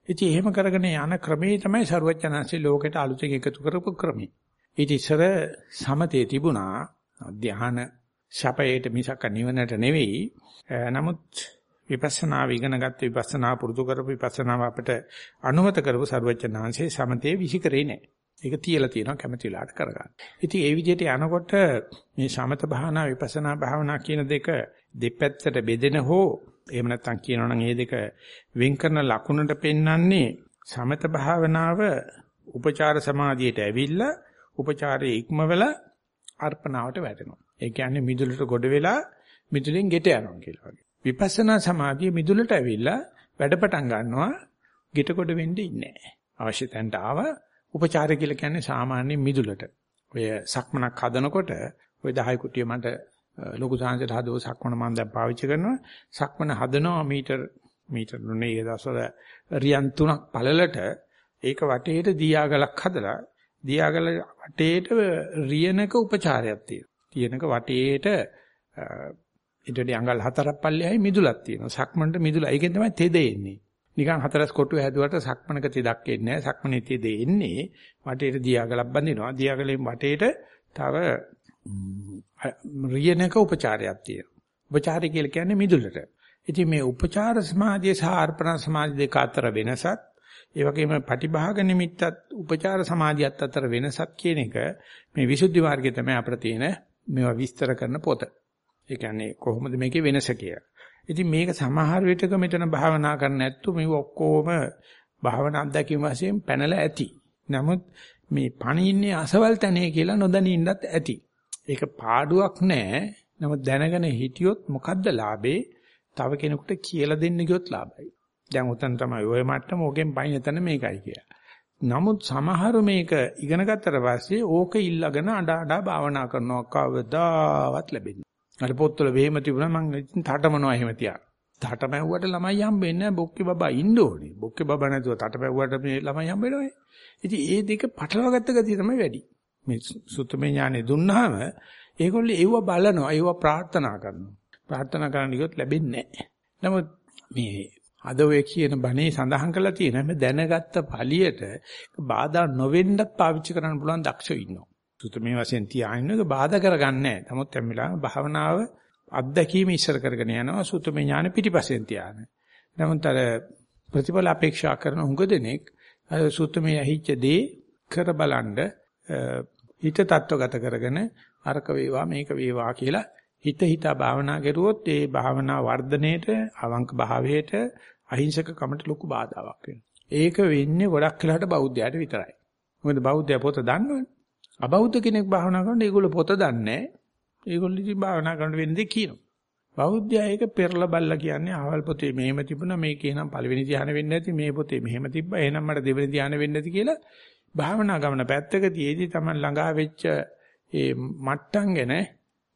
ඉතින් එහෙම කරගෙන යන ක්‍රමේ තමයි ਸਰුවචනන්සේ ලෝකයට අලුතෙන් එකතු කරපු ක්‍රමය. ඊට ඉස්සර සමතේ තිබුණා ධ්‍යාන ශපයට මිසක නිවනට නෙවෙයි. නමුත් විපස්සනා විගණගත් විපස්සනා පුරුදු කරපු විපස්සනාව අපට අනුමත කරපු ਸਰුවචනන්සේ සමතේ විහි කරේ නැහැ. ඒක තියලා තියෙනවා කැමති වෙලාවට කරගන්න. ඉතින් ඒ විදිහට යනකොට මේ සමත භාවනා විපස්සනා භාවනා කියන දෙක දෙපැත්තට බෙදෙන හෝ එහෙම නැත්නම් කියනවා නම් මේ දෙක වෙන් කරන ලකුණට පෙන්වන්නේ සමත භාවනාව උපචාර සමාධියට ඇවිල්ලා උපචාරයේ ඉක්මවල අර්පණාවට වැටෙනවා. ඒ කියන්නේ මිදුලට ගොඩ වෙලා මිදුලෙන් ගෙට යනවා කියලා වගේ. විපස්සනා සමාධිය මිදුලට ඇවිල්ලා වැඩ පටන් ගන්නවා ගෙට කොට වෙන්නේ නැහැ. අවශ්‍ය තැනට ආව උපචාරය කියලා කියන්නේ සාමාන්‍ය මිදුලට. ඔය සක්මනක් හදනකොට ඔය 10 කුටිය මට ලොකු සංසයට හදව සක්මන මම දැන් පාවිච්චි කරනවා. සක්මන හදනවා මීටර් මීටර් නුනේ ඒ දවස්වල රියන් තුනක් පළලට ඒක වටේට දියාගලක් හදලා දියාගල වටේට රියනක උපචාරයක් තියෙනවා. තියෙනක වටේට ඊටදී අඟල් හතරක් පල්ලෙහායි මිදුලක් තියෙනවා. සක්මන්ට මිදුල. ඒකෙන් තමයි තෙද එන්නේ. නිකන් හතරස් කොටුව හැදුවට සක්මනක තෙදක් එන්නේ නැහැ. සක්මනේ තෙද එන්නේ වටේට දියාගලක් බඳිනවා. දියාගලෙන් වටේට තව රියනක උපචාරයක් තියෙනවා. උපචාරය කියලා කියන්නේ මිදුලට. ඉතින් මේ උපචාර සමාධිය සහ අර්පණ සමාධිය දෙක අතර වෙනසත් ඒ වගේම පටිභාග නිමිත්තත් උපචාර සමාධියත් අතර වෙනසක් කියන එක මේ විසුද්ධි මාර්ගයේ තමයි අපිට තියෙන මේවා විස්තර කරන පොත. ඒ කියන්නේ කොහොමද මේකේ වෙනස කියලා. ඉතින් මේක සමහර විටක මෙතන භාවනා කරන්න නැත්තු මේ ඔක්කොම භාවනා අත්දැකීම් වශයෙන් පැනලා ඇති. නමුත් මේ පණින්නේ අසවල් තැනේ කියලා නොදැනින්නත් ඇති. ඒක පාඩුවක් නෑ. නමුත් දැනගෙන හිටියොත් මොකද්ද ලාභේ? තව කෙනෙකුට කියලා දෙන්න ගියොත් ලාභයි. දැන් උතන් තමයි ওই මට්ටම ඕකෙන් පයින් එතන මේකයි කියලා. නමුත් සමහරු මේක ඉගෙන ගත්තට පස්සේ ඕක ඉල්ලගෙන අඬ අඬ භාවනා කරනවා කවදාවත් ලැබෙන්නේ. අර පොත්වල වේම තිබුණා මම ඉතින් තටමනවා එහෙම තියා. තටමැව්වට ළමයි හම්බෙන්නේ නැහැ බොක්කේ බබා ඉන්න ඕනේ. බොක්කේ බබා නැතුව තටමැව්වට මේ ළමයි හම්බෙන්නේ. ඉතින් ඒ දෙක පටලවා ගත්ත ගතිය තමයි වැඩි. මේ සුත්තමේ ඥානෙ දුන්නාම ඒගොල්ලෝ ඒව බලනවා ඒව ප්‍රාර්ථනා කරනවා. ප්‍රාර්ථනා කරන්න ගියොත් ලැබෙන්නේ නැහැ. නමුත් මේ අද ඔය කියන බණේ සඳහන් කරලා තියෙන හැම දැනගත්ත පළියට බාධා නොවෙන්නත් පාවිච්චි කරන්න පුළුවන් දක්ෂයෝ ඉන්නවා. සුත්තමේ වශයෙන් තියාගෙන එක බාධා කරගන්නේ නැහැ. නමුත් එම් වෙලාව භාවනාව අත්දැකීම ඉස්සර කරගෙන යනවා සුත්තමේ ඥාන පිටිපස්සෙන් තියාගෙන. නමුත් අර ප්‍රතිඵල අපේක්ෂා කරන හුඟ දෙනෙක් අර සුත්තමේ ඇහිච්ච දේ කර බලන්න හිත තත්වගත කරගෙන අරක වේවා මේක වේවා කියලා හිත හිතා භාවනා කරුවොත් ඒ භාවනා වර්ධනයේට අවංක භාවයට අහිංසක කමට ලොකු බාධාවක් වෙනවා. ඒක වෙන්නේ ගොඩක් වෙලාට බෞද්ධයාට විතරයි. මොකද බෞද්ධයා පොත දන්නවනේ. අබෞද්ධ කෙනෙක් භාවනා කරනකොට ඒගොල්ලෝ පොත දන්නේ නැහැ. ඒගොල්ලෝ ඉතින් භාවනා කරන වෙන්නේ කියනවා. බෞද්ධයා ඒක පෙරලා බල්ලා කියන්නේ ආවල් පොතේ මෙහෙම තිබුණා මේකේ නම් පළවෙනි ධ්‍යාන වෙන්නේ නැති මේ පොතේ මෙහෙම තිබ්බා එහෙනම් මට දෙවෙනි ධ්‍යාන වෙන්නේ නැති කියලා භාවනා ගමන පැත්තකදීදී Taman ළඟා වෙච්ච ඒ මට්ටම් ගැන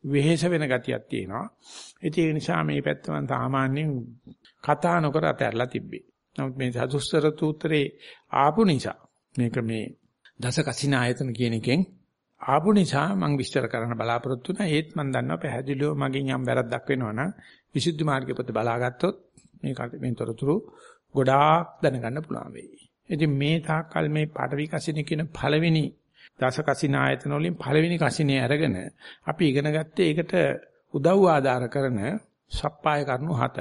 වෙහෙස වෙන ගතියක් තියෙනවා. ඒ නිසා මේ පැත්ත මම සාමාන්‍යයෙන් කතා නොකර අතහැරලා තිබ්බේ. නමුත් මේ සතුස්සර සූත්‍රේ ආපු නිසා මේක මේ දස කසින ආයතන කියන එකෙන් ආපු නිසා මම විස්තර කරන්න බලාපොරොත්තු වුණා. ඒත් මම දන්නවා පැහැදිලිව මගෙන් යම් වැරද්දක් වෙනවා නම් විසුද්ධි මාර්ගය පොත බලාගත්තොත් මේ මේ තොරතුරු ගොඩාක් දැනගන්න පුළුවන් වෙයි. ඉතින් මේ තාක්කල් මේ පාඨවි කසින කියන පළවෙනි දස කසින ආයතන වලින් පළවෙනි කසිනේ අරගෙන අපි ඉගෙන ගත්තේ ඒකට උදව් ආධාර කරන සප්පාය කරුණු හත.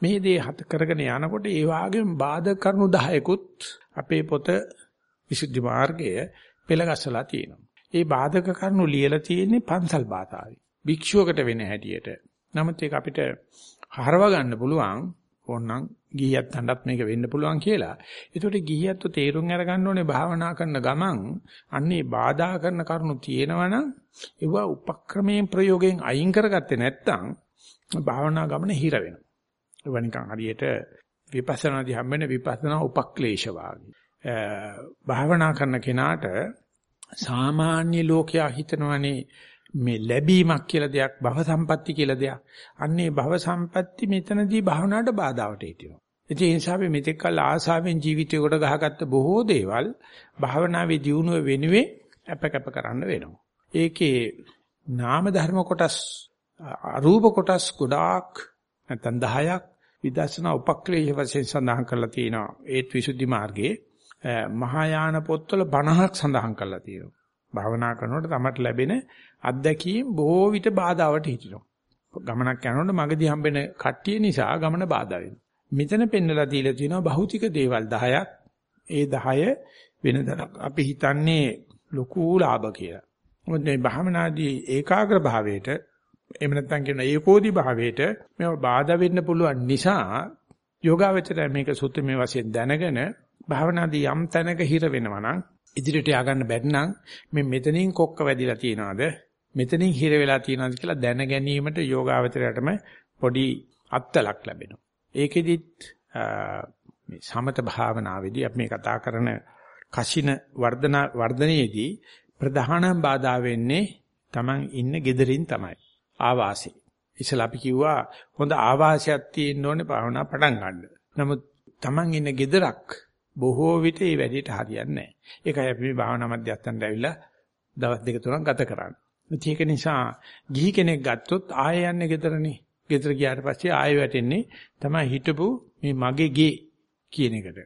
මේ දේ හත කරගෙන යනකොට ඒ වාගේම බාධක කරුණු 10කුත් අපේ පොත විසුද්ධි මාර්ගය පෙළගස්සලා තියෙනවා. ඒ බාධක කරුණු ලියලා තියෙන්නේ පන්සල් භාෂාවේ. භික්ෂුවකට වෙන හැටියට. නමුත් ඒක අපිට හරව ගන්න පුළුවන් ඕනනම් ගිහියත් හන්දත් මේක වෙන්න පුළුවන් කියලා. ඒකට ගිහියත් තේරුම් අරගන්න ඕනේ භාවනා කරන ගමන් අන්නේ බාධා කරන කරුණු තියෙනවනම් ඒවා උපක්‍රමයෙන් ප්‍රයෝගයෙන් අයින් කරගත්තේ නැත්නම් භාවනා ගමන හිර වෙනවා. ඒවා නිකන් හරියට විපස්සනාදී හම්බෙන විපස්සනා උපක්ලේශ වාගේ. භාවනා කරන කෙනාට සාමාන්‍ය ලෝකයා හිතනවනේ මේ ලැබීමක් කියලා දෙයක් භව සම්පatti කියලා දෙයක්. අන්නේ භව සම්පatti මෙතනදී භාවනාවට බාධාවට හිටිනවා. ඒ නිසා අපි මෙතෙක් කල ආසාවෙන් ජීවිතය කොට ගහගත්ත බොහෝ දේවල් භාවනාවේ දියුණුව වෙනුවේ අපකප කරන්න වෙනවා. ඒකේ නාම ධර්ම කොටස් අරූප කොටස් ගොඩාක් නැත්නම් 10ක් විදර්ශනා උපක්ලේශ වශයෙන් සඳහන් කරලා තියෙනවා. ඒත් විසුද්ධි මාර්ගයේ මහායාන පොත්වල 50ක් සඳහන් කරලා තියෙනවා. භාවනා කරනකොට තමයි ලැබෙන අත්දැකීම් බොහෝ විට බාධාවට හිටිනවා. ගමනක් යනකොට මගදී හම්බෙන කට්ටිය නිසා ගමන බාධා වෙනවා. මෙතන පෙන්නලා දීලා තියෙනවා භෞතික දේවල් 10ක්. ඒ 10 වෙනදා අපි හිතන්නේ ලොකු ලාභ කියලා. මොකද මේ භාවනාදී ඒකාග්‍ර භාවයට එහෙම නැත්නම් කියන ඒකෝදි භාවයට මේව බාධා වෙන්න පුළුවන් නිසා යෝගාවචරය මේක සුත්තමේ වශයෙන් දැනගෙන භාවනාදී යම් තැනක හිර වෙනවා නම් ඉදිරියට ය아가න්න බැරි නම් මේ මෙතනින් කොක්ක වැදිලා තියනවාද මෙතනින් හිර වෙලා තියනවාද කියලා දැන ගැනීමට යෝගාවචරයටම පොඩි අත්ලක් ලැබෙනවා. ඒකෙදිත් මේ සමත භාවනාවේදී අපි මේ කතා කරන කසින වර්ධන වර්ධනයේදී ප්‍රධානම බාධා වෙන්නේ Taman ඉන්න gederin තමයි. ආවාසය. ඉතලා අපි කිව්වා හොඳ ආවාසයක් තියෙන්න ඕනේ භාවනා පටන් ගන්න. නමුත් Taman ඉන්න gederak බොහෝ විට මේ වැඩේට හරියන්නේ නැහැ. ඒකයි අපි මේ භාවනා මධ්‍යස්ථානට ඇවිල්ලා දවස් දෙක තුනක් ගත කරන්නේ. ඒක නිසා ගිහි කෙනෙක් ගත්තොත් ආයෙ යන්නේ ගෙදරනේ. ගෙදර ගියාට පස්සේ ආයෙ වැටෙන්නේ තමයි හිටපු මේ මගේ ගේ කියන එකට.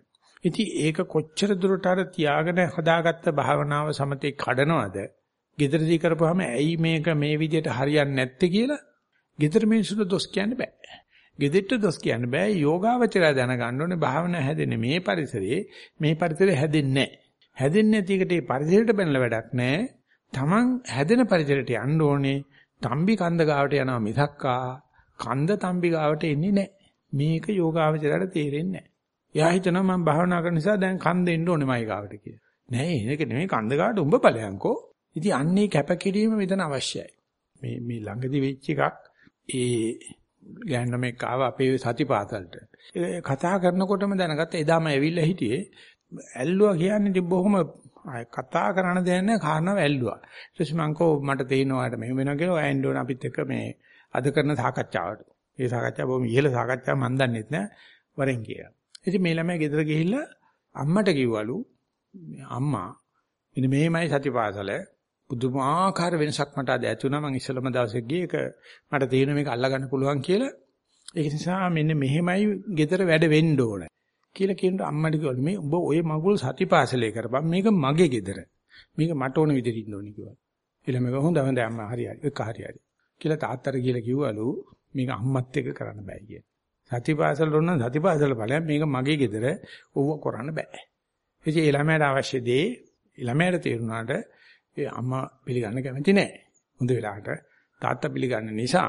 ඉතින් ඒක කොච්චර දුරට අර තියාගෙන හදාගත්ත භාවනාව සමතේ කඩනවද? ගෙදරදී කරපුවාම ඇයි මේක මේ විදිහට හරියන්නේ නැත්තේ කියලා ගෙදර මිනිස්සුන්ට දොස් කියන්න බෑ. ගෙදෙට්ට දොස් කියන්න බෑ. යෝගාවචරය දැනගන්න ඕනේ භාවනා හැදෙන්නේ මේ පරිසරයේ මේ පරිසරය හැදෙන්නේ නැහැ. හැදෙන්නේ නැති එකට ඒ පරිසරයට බැනලා වැඩක් නැහැ. Taman හැදෙන පරිසරයට යන්න ඕනේ. තම්බි කන්ද ගාවට යනවා මිසක්කා කන්ද තම්බි ගාවට එන්නේ නැහැ. මේක යෝගාවචරයට තේරෙන්නේ නැහැ. එයා හිතනවා මම භාවනා කරන නිසා දැන් කන්ද එන්න ඕනේ මයි ගාවට කියලා. නෑ ඒක නෙමෙයි කන්ද ගාවට උඹ ඵලයන්කෝ. ඉතින් අන්නේ කැපකිරීම මෙතන අවශ්‍යයි. මේ මේ ළඟදි වෙච්ච එකක් ඒ ගෑනමෙක් ආව අපේ සතිපාතලට. ඒ කතා කරනකොටම දැනගත්ත එදාම ඇවිල්ලා හිටියේ ඇල්ලුවා කියන්නේ ඉතින් බොහොම කතා කරන්න දෙයක් නැහැ කාරණාව ඇල්ලුවා. ඊට පස්සේ මං කෝ මට තේිනවාට මෙහෙම වෙනවා කියලා ඔය ඇන්ඩෝන අපිත් එක්ක මේ අද කරන සාකච්ඡාවට. ඒ සාකච්ඡාව බොහොම ඉහළ සාකච්ඡාවක් මන් දන්නෙත් නෑ වරෙන් කියලා. ඉතින් මේ ළමයා ගෙදර ගිහිල්ලා අම්මට කිව්වලු අම්මා මෙන්න මේමයි සතිපාසල පුදුමාකාර වෙනසක් මට අද ඇති වුණා. මම ඉස්සලම දවසේ ගියේ ඒක මට තේරෙන මේක අල්ලගන්න පුළුවන් කියලා. ඒක නිසා මෙන්න මෙහෙමයි ගෙදර වැඩ වෙන්න ඕන කියලා කියනකොට අම්මට කිව්වලු මේ උඹ ඔය මගුල් සතිපාසලේ කරපන්. මේක මගේ ගෙදර. මේක මට ඕන විදිහට ඉන්න ඕනේ කිව්වා. ඊළඟ මේක හොඳ හොඳ අම්මා හරි හරි ඒක හරි හරි කියලා තාත්තට කියලා කිව්වලු මේක අම්මත් එක්ක කරන්න බෑ කියලා. සතිපාසල වුණ සතිපාසල බලයන් මේක මගේ ගෙදර. ඕව කරන්න බෑ. ඉතින් ඒ ළමයාට අවශ්‍ය දේ ළමයාට තේරුණාට ඒ අම්මා පිළිගන්න කැමති නැහැ. හොඳ වෙලාවට තාත්තා පිළිගන්න නිසා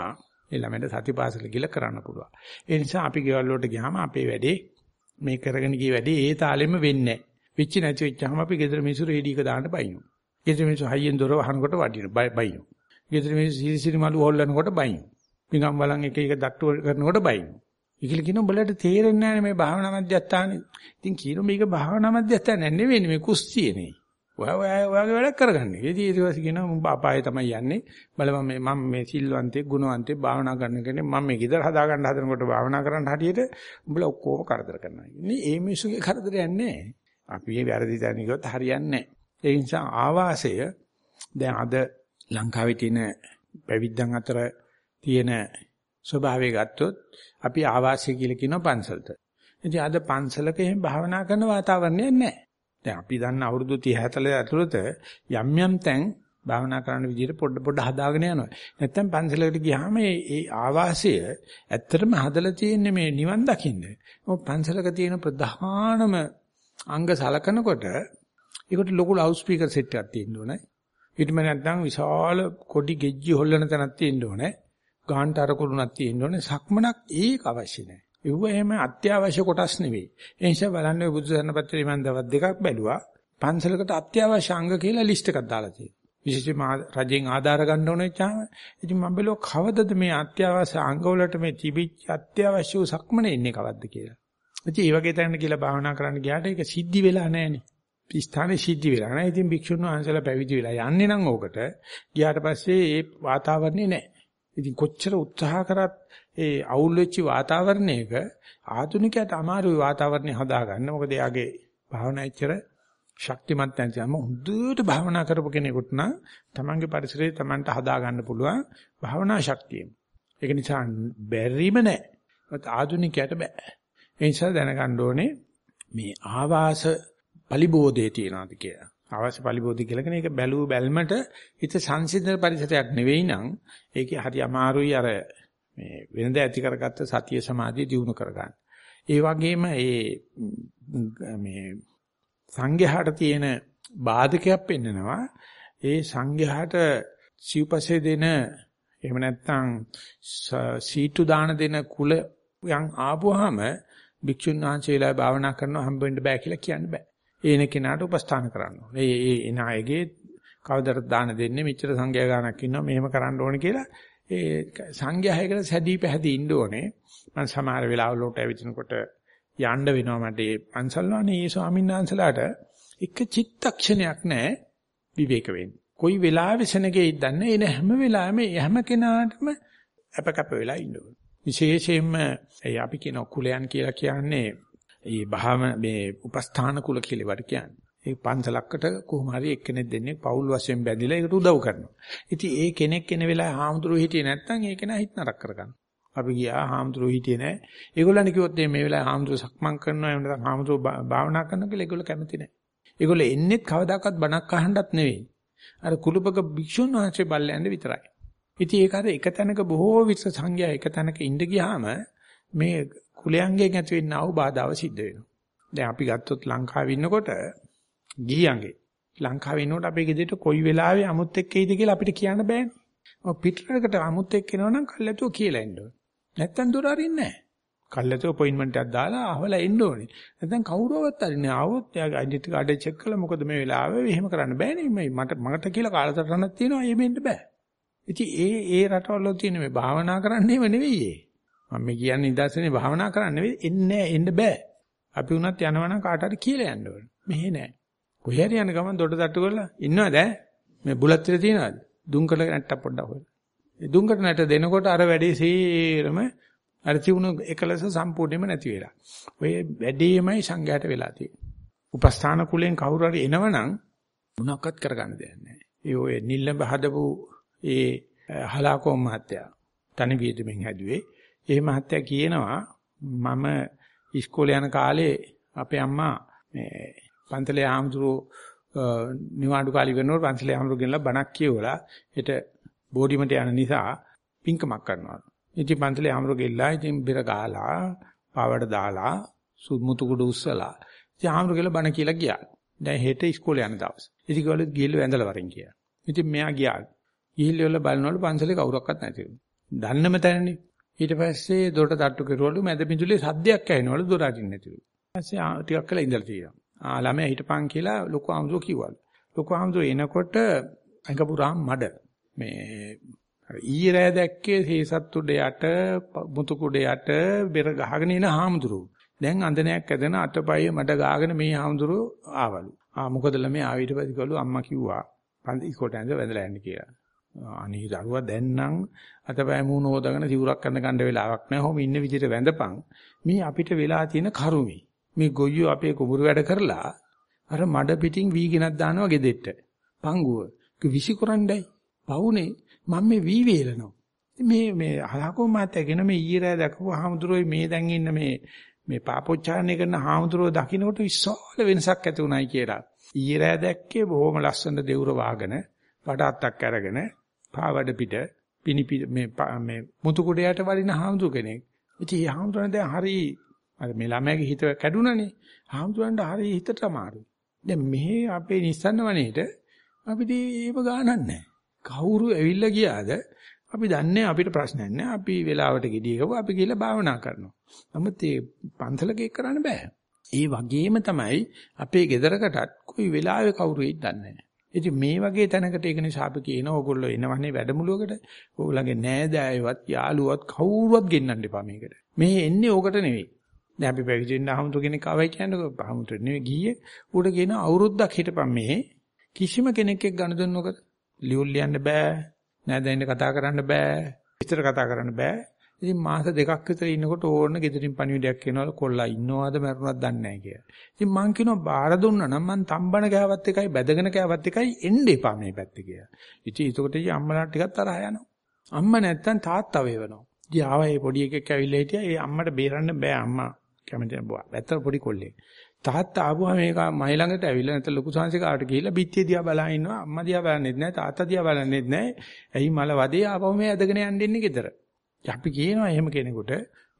ඒ ළමයට සතිපාසල ගිල කරන්න පුළුවන්. ඒ නිසා අපි ගෙවල් වලට ගියාම අපේ වැඩේ මේ කරගෙන ගිය වැඩේ ඒ තාලෙම වෙන්නේ නැහැ. විචි නැති වෙච්චාම අපි ගෙදර මිනිස්සු රේඩියක දාන්න බයිනු. ගෙදර මිනිස්සු හයියෙන් දොර වහනකොට වඩිනු බයිනු. ගෙදර මිනිස්සු සිරි සිරි මලු හොල්ලනකොට බයිනු. පිඟම් බලන් එක එක දට්ටු කරනකොට බයිනු. ඉකිල කියන උඹලට තේරෙන්නේ නැහැ මේ භාවනා මධ්‍යස්ථානේ. ඉතින් කියන මේක භාවනා මධ්‍යස්ථාන නෙවෙයි මේ කුස්සියනේ. ඔයා ඔයා ඔයාගේ වැඩක් කරගන්නේ. ඉතින් ඊට පස්සේ කියනවා මම අපායේ තමයි යන්නේ. බලමන් මේ මම මේ සිල්වන්තේ ගුණවන්තේ භාවනා කරන කෙනෙක් මම මේ ගෙදර හදා ගන්න හදනකොට භාවනා කරන්න හරියට උඹලා ඔක්කොම කරදර කරනවා. ඉන්නේ මේ මිනිස්සුගේ කරදරයක් නැහැ. අපි මේ වැරදි තැන ගියොත් හරියන්නේ නැහැ. ඒ නිසා ආවාසය දැන් අද ලංකාවේ තියෙන පැවිද්දන් අතර තියෙන ස්වභාවය ගත්තොත් අපි ආවාසය කියලා කියනවා පන්සලට. ඉතින් අද පන්සලක එහෙම භාවනා කරන වාතාවරණයක් නැහැ. දැන් අපි දන්න අවුරුදු 30 40 ඇතුළත යම් යම් තැන් භාවනා කරන්න විදිහට පොඩ පොඩ හදාගෙන යනවා. නැත්තම් පන්සලකට ගියාම ඒ ආවාසය ඇත්තටම හදලා තියෙන්නේ මේ නිවන් දකින්න. මොකද පන්සලක තියෙන ප්‍රධානම අංග සලකනකොට ඒකට ලොකු ලවුඩ් ස්පීකර් සෙට් එකක් තියෙන්න ඕනේ. ඊටම නැත්නම් විශාල කොඩි ගෙජ්ජි හොල්ලන තැනක් තියෙන්න ඕනේ. ගාන්ට අර කුරුණක් තියෙන්න ඕනේ. සක්මනක් ඒක අවශ්‍ය නැහැ. ඒව එහෙම අත්‍යවශ්‍ය කොටස් නෙවෙයි. ඒ නිසා බලන්න ඔය බුදු දහම පත්‍රේ මම දවස් දෙකක් බැලුවා. පන්සලකට අත්‍යවශ්‍ය අංග කියලා ලිස්ට් එකක් දාලා තියෙනවා. විශේෂයෙන්ම රජෙන් ආධාර ගන්න ඕනේ චාම. ඉතින් මම බැලුවා කවදද මේ අත්‍යවශ්‍ය අංගවලට මේ තිබිච්ච අත්‍යවශ්‍ය සක්මනේ ඉන්නේ කවද්ද කියලා. ඉතින් ඒ වගේ තැනකට කියලා භාවනා කරන්න ගියාට ඒක සිද්ධි වෙලා නැහනේ. ස්ථානේ සිද්ධි වෙලා නැහැ. ඉතින් භික්ෂුන් වහන්සේලා පැවිදි වෙලා යන්නේ නම් ඕකට. ගියාට පස්සේ ඒ වාතාවරණේ නැහැ. ඉතින් කොච්චර උත්සාහ කරත් ඒ අවුල් වෙච්ච වාතාවරණයක ආධුනිකයට අමාරුයි වාතාවරණය හදාගන්න. මොකද එයාගේ භාවනා එච්චර ශක්තිමත් නැතිවම හුදුට භාවනා කරපු කෙනෙකුට නම් තමන්ගේ පරිසරය තමන්ට හදාගන්න පුළුවන් භාවනා ශක්තිය. ඒක නිසා බැරිම නැහැ. ඒත් ආධුනිකයට බෑ. ඒ නිසා දැනගන්න ඕනේ මේ ආවාස පලිබෝධයේ තියනවාද කියලා. ආවාස පලිබෝධි කියලා කියන එක බැලූ බැල්මට හිත සංසිඳන පරිසරයක් නෙවෙයි නම් ඒකේ හරි අමාරුයි අර මේ වෙනද ඇති කරගත්ත සතිය සමාධිය දියුණු කරගන්න. ඒ වගේම ඒ මේ සංඝයාට තියෙන බාධකයක් පෙන්නනවා. ඒ සංඝයාට සිව්පසේ දෙන එහෙම නැත්නම් සීතු දාන දෙන කුල යන් ආපුවාම භික්ෂුන් වහන්සේලා භාවනා කරනවා හම්බෙන්න බෑ කියලා කියන්න බෑ. ඒන කෙනාට උපස්ථාන කරන්න ඕනේ. ඒ ඒ එන අයගේ කවදට දාන දෙන්නේ මෙච්චර සංඛ්‍යා ගානක් ඉන්නවා මෙහෙම කරන්න ඕනේ කියලා ඒ සංඝයායකට සැදී පැහැදී ඉන්න ඕනේ. මම සමහර වෙලාවල උට ඇවිදිනකොට යන්න වෙනවා මට ඒ පන්සල් වනේ ඒ ස්වාමීන් වහන්සේලාට එක චිත්තක්ෂණයක් නැහැ විවේක වෙන්නේ. කොයි වෙලාවෙ සෙනගේ ඉදන්නේ එන හැම වෙලාවෙම හැම කෙනාටම අපකප වෙලා ඉන්න ඕනේ. විශේෂයෙන්ම ඒ අපි කියන කුලයන් කියලා කියන්නේ ඒ භාව මේ උපස්ථාන කුල කියලා වට කියන්නේ. ඒ පන්සලකට කොහොම හරි එක්කෙනෙක් දෙන්නේ පෞල් වශයෙන් බැඳිලා ඒකට උදව් කරනවා. ඉතින් ඒ කෙනෙක් එන වෙලාවේ හාමුදුරුවෝ හිටියේ නැත්නම් ඒක නා හිත නරක කරගන්න. අපි ගියා හාමුදුරුවෝ හිටියේ නැහැ. ඒගොල්ලන් කිව්වොත් මේ වෙලාවේ හාමුදුරුවෝ සක්මන් කරනවා එහෙම නැත්නම් හාමුදුරුවෝ භාවනා කරනවා කියලා ඒගොල්ලෝ කැමති නැහැ. ඒගොල්ලෝ එන්නේත් කවදාකවත් බණක් අහන්නත් නෙවෙයි. අර කුලපක භික්ෂුන් වහන්සේ බල්ලයන්ද විතරයි. ඉතින් ඒක අර එක තැනක බොහෝ විශ්ව සංඝයා එක තැනක ඉඳ ගියාම මේ කුලයන්ගෙන් ඇති වෙන්නා වූ බාධාව සිද්ධ වෙනවා. දැන් අපි ගත්තොත් ලංකාවේ ඉන්නකොට ගිහියන්ගේ ලංකාවේ ඉන්නකොට අපේ ගෙදරට කොයි වෙලාවෙ අමුත් එක්ක එයිද කියලා අපිට කියන්න බෑනේ. ඔය පිටරකට අමුත් එක්ක එනවනම් කල්ැතුව කියලා එන්න ඕනේ. නැත්තම් දොර අරින්නේ නැහැ. කල්ැතුව අපොයින්ට්මන්ට් එකක් දාලා අහවලා එන්න ඕනේ. නැත්තම් කවුරුවවත් අරින්නේ. ආවොත් එයාගේ ඩෙන්ටිටි කාඩ් එක චෙක් කළා මොකද මේ වෙලාවෙ එහෙම කරන්න බෑනේ. මේ මට මට කියලා කාලසටහනක් තියෙනවා එහෙම එන්න බෑ. ඉතින් ඒ ඒ රටවල තියෙන මේ භාවනා කරන්නේම නෙවෙයි ඒ. මම මේ කියන්නේ ඉඳස්නේ භාවනා කරන්න නෙවෙයි එන්නේ එන්න බෑ. අපි උනත් යනවනම් කාට හරි කියලා යන්න ඕනේ. මෙහෙ නෑ. කොහේ හරි යන ගමන් දොඩ තට්ටු කරලා ඉන්නවද මේ බුලත් විතර තියනවද? දුම්කට නැට්ටක් පොඩ්ඩක් හොයලා. ඒ දුම්කට නැට දෙනකොට අර වැඩේ සීරම අර තිබුණු එකලස සම්පූර්ණයෙන්ම නැති වෙලා. ඔය වැඩේමයි සංඝයාට වෙලා තියෙන්නේ. උපස්ථාන කුලෙන් කවුරු හරි එනවනම් මොනක්වත් කරගන්න දෙයක් නැහැ. ඒ ඔය නිල්ලඹ හදපු ඒ හලාකෝ මහත්තයා තනි වීදෙමින් හැදුවේ. ඒ මහත්තයා කියනවා මම ඉස්කෝලේ යන කාලේ අපේ අම්මා මේ පන්සලේ ආම්තුරු නිවාඩු කාලි වෙනකොට පන්සලේ ආම්තුරු ගෙනලා බණක් කියවලා හෙට බෝඩිමට යන නිසා පින්කමක් කරනවා. ඉතින් පන්සලේ ආම්තුරු ගෙල්ලා ඉතින් බෙර ගාලා පාවඩ දාලා සුමුතු කුඩු උස්සලා ඉතින් ආම්තුරු ගෙල්ලා බණ කියලා ගියා. දැන් හෙට ඉස්කෝලේ යන දවස්. ඉතින් කිව්වලු ගිහිල්ලා වැඳලා වරෙන් කියලා. ඉතින් මෙයා ගියා. ගිහිල්ලා බලනවලු පන්සලේ කවුරක්වත් නැතිලු. දන්නම තැනනේ. ඊට පස්සේ දොරට තට්ටු කරුවලු මැද පිටුලේ සද්දයක් ඇහෙනවලු දොර අරින්න නැතිලු. ඊපස්සේ ටිකක් කළා ඉඳලා තියෙනවා. ආ ළමයා හිටපන් කියලා ලොකු ආම්සෝ කිව්වලු. ලොකු ආම්සෝ එනකොට අඟපුරාම් මඩ මේ ඊයේ රෑ දැක්කේ හේසත් උඩ යට මුතු කුඩ යට බෙර ගහගෙන ඉන හාමුදුරුවෝ. දැන් අඳනයක් ඇදෙන අතපය මඩ ගාගෙන මේ හාමුදුරුවෝ ආවලු. ආ මොකද ළමයා ආවිත පස්සේ කළු අම්මා කිව්වා පන්ති කොට ඇඳ වැඳලා යන්න කියලා. අනේ දරුවා දැන් නම් අතපය මූණ හොදාගෙන සිවුරක් කරන්න ගන්න වෙලාවක් නැහැ. හොම ඉන්න විදිහට වැඳපන්. මේ අපිට වෙලා තියෙන කරුමේ. මේ ගොයියෝ අපේ කුඹුරු වැඩ කරලා අර මඩ පිටින් වීගෙනක් දානවා ගෙදෙට්ට. පංගුව. විසිකරන්නයි. පවුනේ මම මේ වී වේලනවා. මේ මේ හලකෝ මාතගෙන මේ ඊරෑ දැකපුව හාමුදුරුවෝ මේ දැන් ඉන්න මේ මේ පාපොච්චාරණය කරන හාමුදුරුවෝ දකින්නකොට විශාල වෙනසක් ඇති උනායි කියලා. ඊරෑ දැක්කේ බොහොම ලස්සන දෙවුර වාගෙන වඩාත්තක් අරගෙන පාවඩ පිට පිනිපි මේ මේ මුතු කුඩයට වඩින හාමුදුර කෙනෙක්. ඉතින් මේ හාමුදුරන් දැන් හරි අර මේ ළමයාගේ හිත කැඩුනනේ. හාමුදුරන්ට හරි හිතට අමාරුයි. දැන් මෙහි අපේ නිස්සන්න වනේට අපිට ඒව ගානක් නැහැ. කවුරු ඇවිල්ලා ගියාද අපි දන්නේ අපිට ප්‍රශ්නයක් නැහැ. අපි වෙලාවට gediyeකව අපි ගිහලා භාවනා කරනවා. නමුත් මේ පන්සලක ඒක කරන්න බෑ. ඒ වගේම තමයි අපේ ගෙදරකටත් කොයි වෙලාවෙ කවුරු එයිද දන්නේ නැහැ. ඉතින් මේ වගේ තැනකට ඒක නිසා අපි කියන ඕගොල්ලෝ එනවනේ වැඩමුළුවකට ඕගොල්ලන්ගේ නෑදෑයවත් යාළුවත් කවුරුවත් ගෙන්නන්න එපා මේකට. මේ එන්නේ ඕකට නෙවෙයි. දැන් අපි පැවිදෙන්න අහමුතු කෙනෙක් ආවයි කියන්නේ අහමුතු නෙවෙයි ගියේ. ඌට කියන අවුරුද්දක් හිටපන් මේ කිසිම කෙනෙක් එක්ක ගනුදෙනුවක ලියුල් ලියන්න බෑ. නෑදෑයින්ට කතා කරන්න බෑ. විතර කතා කරන්න බෑ. ඉතින් මාස දෙකක් විතර ඉන්නකොට ඕන්න ගෙදරින් පණිවිඩයක් එනවා කොල්ලා ඉන්නවද මරුණාද දන්නේ නැහැ කියලා. ඉතින් මං කියනවා බාර දුන්නා නම් මං තම්බන කෑවත් එකයි බැදගෙන කෑවත් එකයි එන්න එපා මේ පැත්තේ කියලා. ඉතින් ඒකට ඉතින් අම්මලාට ටිකක් තරහ යනවා. අම්මා නැත්තම් තාත්තා වේවනවා. ඉතින් ආවා මේ පොඩි එකෙක් ඇවිල්ලා හිටියා. ඒ අම්මට බේරන්න බෑ අම්මා කැමති නෑ. ඇත්තට පොඩි කොල්ලෙක්. තාත්තා ආවම මේක මයි ළඟට ඇවිල්ලා නැත්නම් ලොකු සංසිකාට ගිහිල්ලා පිටිය දිහා බලා ඉන්නවා. අම්මා දිහා බලන්නෙත් නෑ තාත්තා දිහා බලන්නෙත් නෑ. ඇයි මල වදේ ආපහු මේ ඇදගෙන යන්න ඉන්නේ ගෙදර. අපි කියනවා එහෙම කෙනෙකුට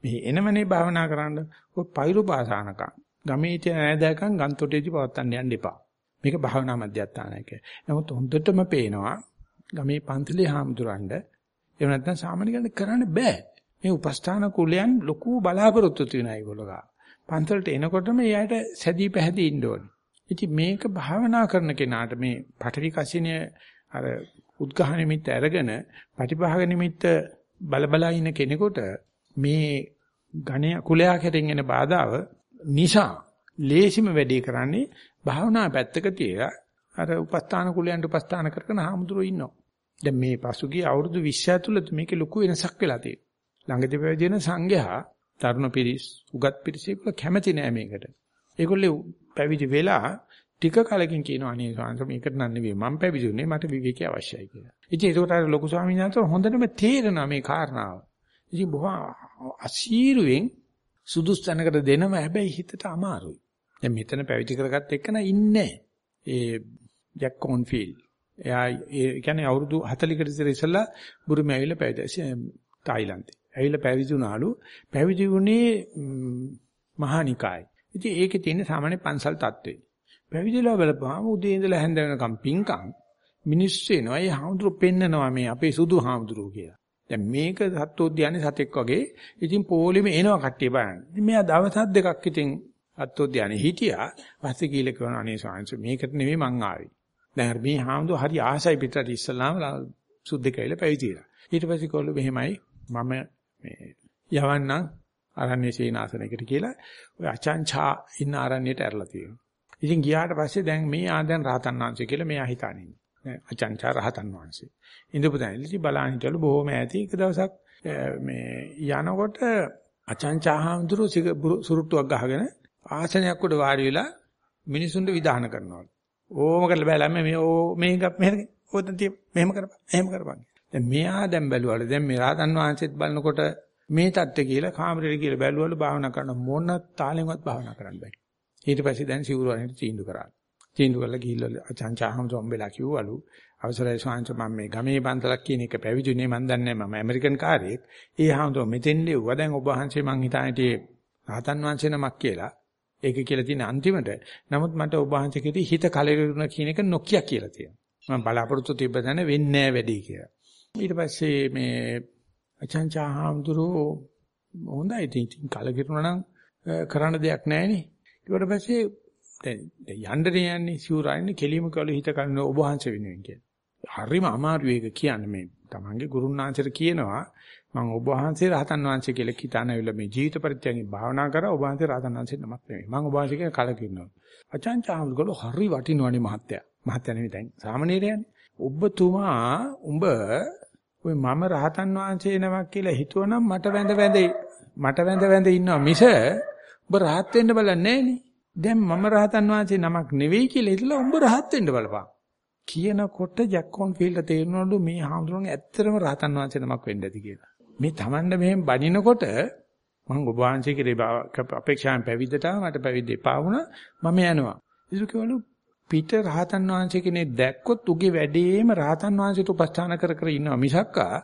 මේ එනමනේ භාවනා කරන්න ඔය පෛරු පාසානකම් ගමේ තියෙන නෑදෑකම් ගන්තොටේදී පවත්තන්න යන්න එපා. මේක භාවනා මධ්‍යස්ථානයක. නමුත් හොඳටම පේනවා ගමේ පන්තිලේ හාමුදුරන්ඩ එහෙම නැත්නම් සාමාන්‍ය කෙනෙක් කරන්න බෑ. මේ උපස්ථාන කුලයන් ලොකු බලාපොරොත්තු තියෙන අයගොල්ලෝ ගා. පන්සලට එනකොටම එයාට සැදී පැහැදී ඉන්න ඕනේ. ඉතින් මේක භාවනා කරන කෙනාට මේ පඨවි කසිනිය අර උද්ඝාහ නිමිත්ත අරගෙන ප්‍රතිභාග නිමිත්ත බලබලා ඉන්න කෙනෙකුට මේ ඝණය කුලයා කෙරෙන් එන බාධාව නිසා ලේසිම වැඩේ කරන්නේ භාවනා පැත්තක තියලා අර උපස්ථාන කුලයන්ට උපස්ථාන කරගෙන හාමුදුරුවෝ ඉන්නවා. දැන් මේ පසුගිය අවුරුදු 20 ඇතුළත මේකේ ලොකු වෙනසක් වෙලා තියෙනවා. ළඟදී පැවිදි වෙන සංඝයා තරුණ පිරිස් උගත් පිරිස් ඒගොල්ලෝ කැමති නෑ මේකට. ඒගොල්ලෝ පැවිදි වෙලා ටික කලකින් කියනවා අනේ ස්වාමීන් මේකට නම් නෙවෙයි මම පැවිදි වුණේ මට විවේකී අවශ්‍යයි කියලා. ඉතින් ඒකට අර ලොකු ස්වාමීන් වහන්සේ හොඳටම තේරෙනවා මේ කාරණාව. ඉතින් බොහොම අසීරුවෙන් සුදුසු තැනකට දෙනම හැබැයි හිතට අමාරුයි. දැන් මෙතන පැවිදි කරගත්ත එක්කන ඉන්නේ ඒ ජැක් කොන්ෆීල්ඩ්. එයා ඒ කියන්නේ අවුරුදු 40කට ඉස්සර ඉස්සලා බුරුමේ ඇවිල්ලා පැවිදි තායිලන්තේ. ඇවිල්ලා පැවිදි වුණාලු. පැවිදි වුණේ මහානිකායි. ඉතින් ඒකේ තියෙන සාමාන්‍ය පන්සල් තත්ත්වේ. පැවිදිලා බලපුවාම උදේ ඉඳලා හැන්ද වෙනකම් පිංකම් මිනිස්සු එනවා. ඒ හාමුදුරු පෙන්නනවා මේ අපේ සුදු හාමුදුරුවෝ කියලා. දැන් මේක සත්වෝද්‍යානේ සතෙක් වගේ ඉතින් පොලිමේ එනවා කට්ටිය බලන්න. ඉතින් මෙයා දවස් දෙකක් ඉතින් සත්වෝද්‍යානේ හිටියා. පස්සේ කීල කරන අනේ සාංශ මේකට නෙමෙයි මං ආවේ. දැන් මේ හාමුදුරුවෝ හරි ආසයි පිටට ඉස්සලාම සුද්ධ කයිල පැවිදිලා. ඊට පස්සේ කොල්ල මෙහෙමයි මම මේ යවන්නම් අරණ්‍ය සීනාසනයකට කියලා ඔය අචංචා ඉන්න අරණ්‍යයට ඇරලා තියෙනවා. ඉතින් ගියාට පස්සේ දැන් මේ ආදන් රහතන් වහන්සේ කියලා මෙයා හිතානේ. අචංචා රහතන් වහන්සේ. ඉඳපු දැන් ඉලි බලන් හිටවලු බොහොම ඈති එක දවසක් මේ යනකොට අචංචා හාමුදුරු සුරුට්ටුවක් ගහගෙන ආසනයක් උඩ වාඩි වෙලා මිනිසුන්ට විධාන කරනවා. ඕම කරලා බෑ ළමයි මේ ඕ මේක මෙහෙම ඕතන තිය මෙහෙම කරපන් එහෙම කරපන්. දැන් මෙයා දැන් බැලුවලු දැන් මේ රහතන් වහන්සේත් බලනකොට මේ தත්ත්වය කියලා කාමරේට කියලා බැලුවලු භාවනා කරන මොන තාලෙන්වත් භාවනා කරන්න බෑ. ඊට පස්සේ දැන් සිවුරු වලින් තීන්දුව කරා. තීන්දුව කරලා ගිහිල්ලා අචංචාහම සොම්බෙලා කිව්වලු අවසරයි ස්වාමීන් මම මේ ගමේ පන්සලක් කියන එක පැවිදිුනේ මන් දන්නේ මම ඇමරිකන් කාර්යයක්. ඒ හාමුදුරුවෝ මෙතෙන් ලිව්වා දැන් ඔබ වහන්සේ මං හිතාන්නේ රහතන් වහන්සේ නමක් කියලා. ඒක කියලා තියෙන අන්තිමට. නමුත් මට ඔබ වහන්සේ කිව්ටි හිත කලකිරුණ කියන එක නොකිය කියලා තියෙනවා. මම බලාපොරොත්තු තිබ්බ දැන වෙන්නේ නැහැ වැඩි කියලා. ඊට පස්සේ මේ අචංචා හාමුදුරුවෝ හොඳයි ඉතින් කලකිරුණා නම් කරන්න දෙයක් නැහැ නේ. ඊට පස්සේ දැන් යන්න යන්නේ සිවුරාන්නේ කෙලිම කළ හිත කන්න ඔබ වහන්සේ වෙනුවෙන් කියලා. හරිම අමාරු ඒක කියන්නේ මේ තමන්ගේ ගුරුනාංශයට කියනවා මම ඔබ වහන්සේ රහතන් වහන්සේ කියලා හිතාන ඇවිල්ලා මේ ජීවිත පරිත්‍යාගයෙන් භාවනා කරා ඔබ වහන්සේ රහතන් වහන්සේ නමක් නෙමෙයි. මම ඔබ වහන්සේ කියන කලකිරනවා. අචාන්චාම්ගල හරි වටිනවනේ මහත්තයා. මහත්තයා නෙමෙයි දැන් සාමනීරයන්නේ. ඔබතුමා උඹ ඔය මම රහතන් වහන්සේ නමක් කියලා හිතුවනම් මට වැඳ වැඳ මට වැඳ වැඳ ඉන්නවා මිස ඔබ රහත් වෙන්න බලන්නේ නෑනේ. දැන් මම රහතන් වහන්සේ නමක් නෙවෙයි කියලා හිතලා උඹ රහත් වෙන්න බලපන්. කියනකොට ජැක්කොන් ෆීල්ඩ් තේරෙනවලු මේ හාමුදුරන්ගේ ඇත්තටම රහතන් වහන්සේ නමක් වෙන්න ඇති කියලා. මේ Tamanda මෙහෙම බනිනකොට මම ඔබ වහන්සේ කෙරේ අපේක්ෂාවෙන් පැවිද්දට මට පැවිද්ද එපා වුණා මම යනවා. ඒක කිව්වලු පිට රහතන් වහන්සේ කෙනෙක් දැක්කොත් උගේ වැඩේම රහතන් වහන්සේට උපස්ථාන කර කර ඉන්නවා මිසක්කා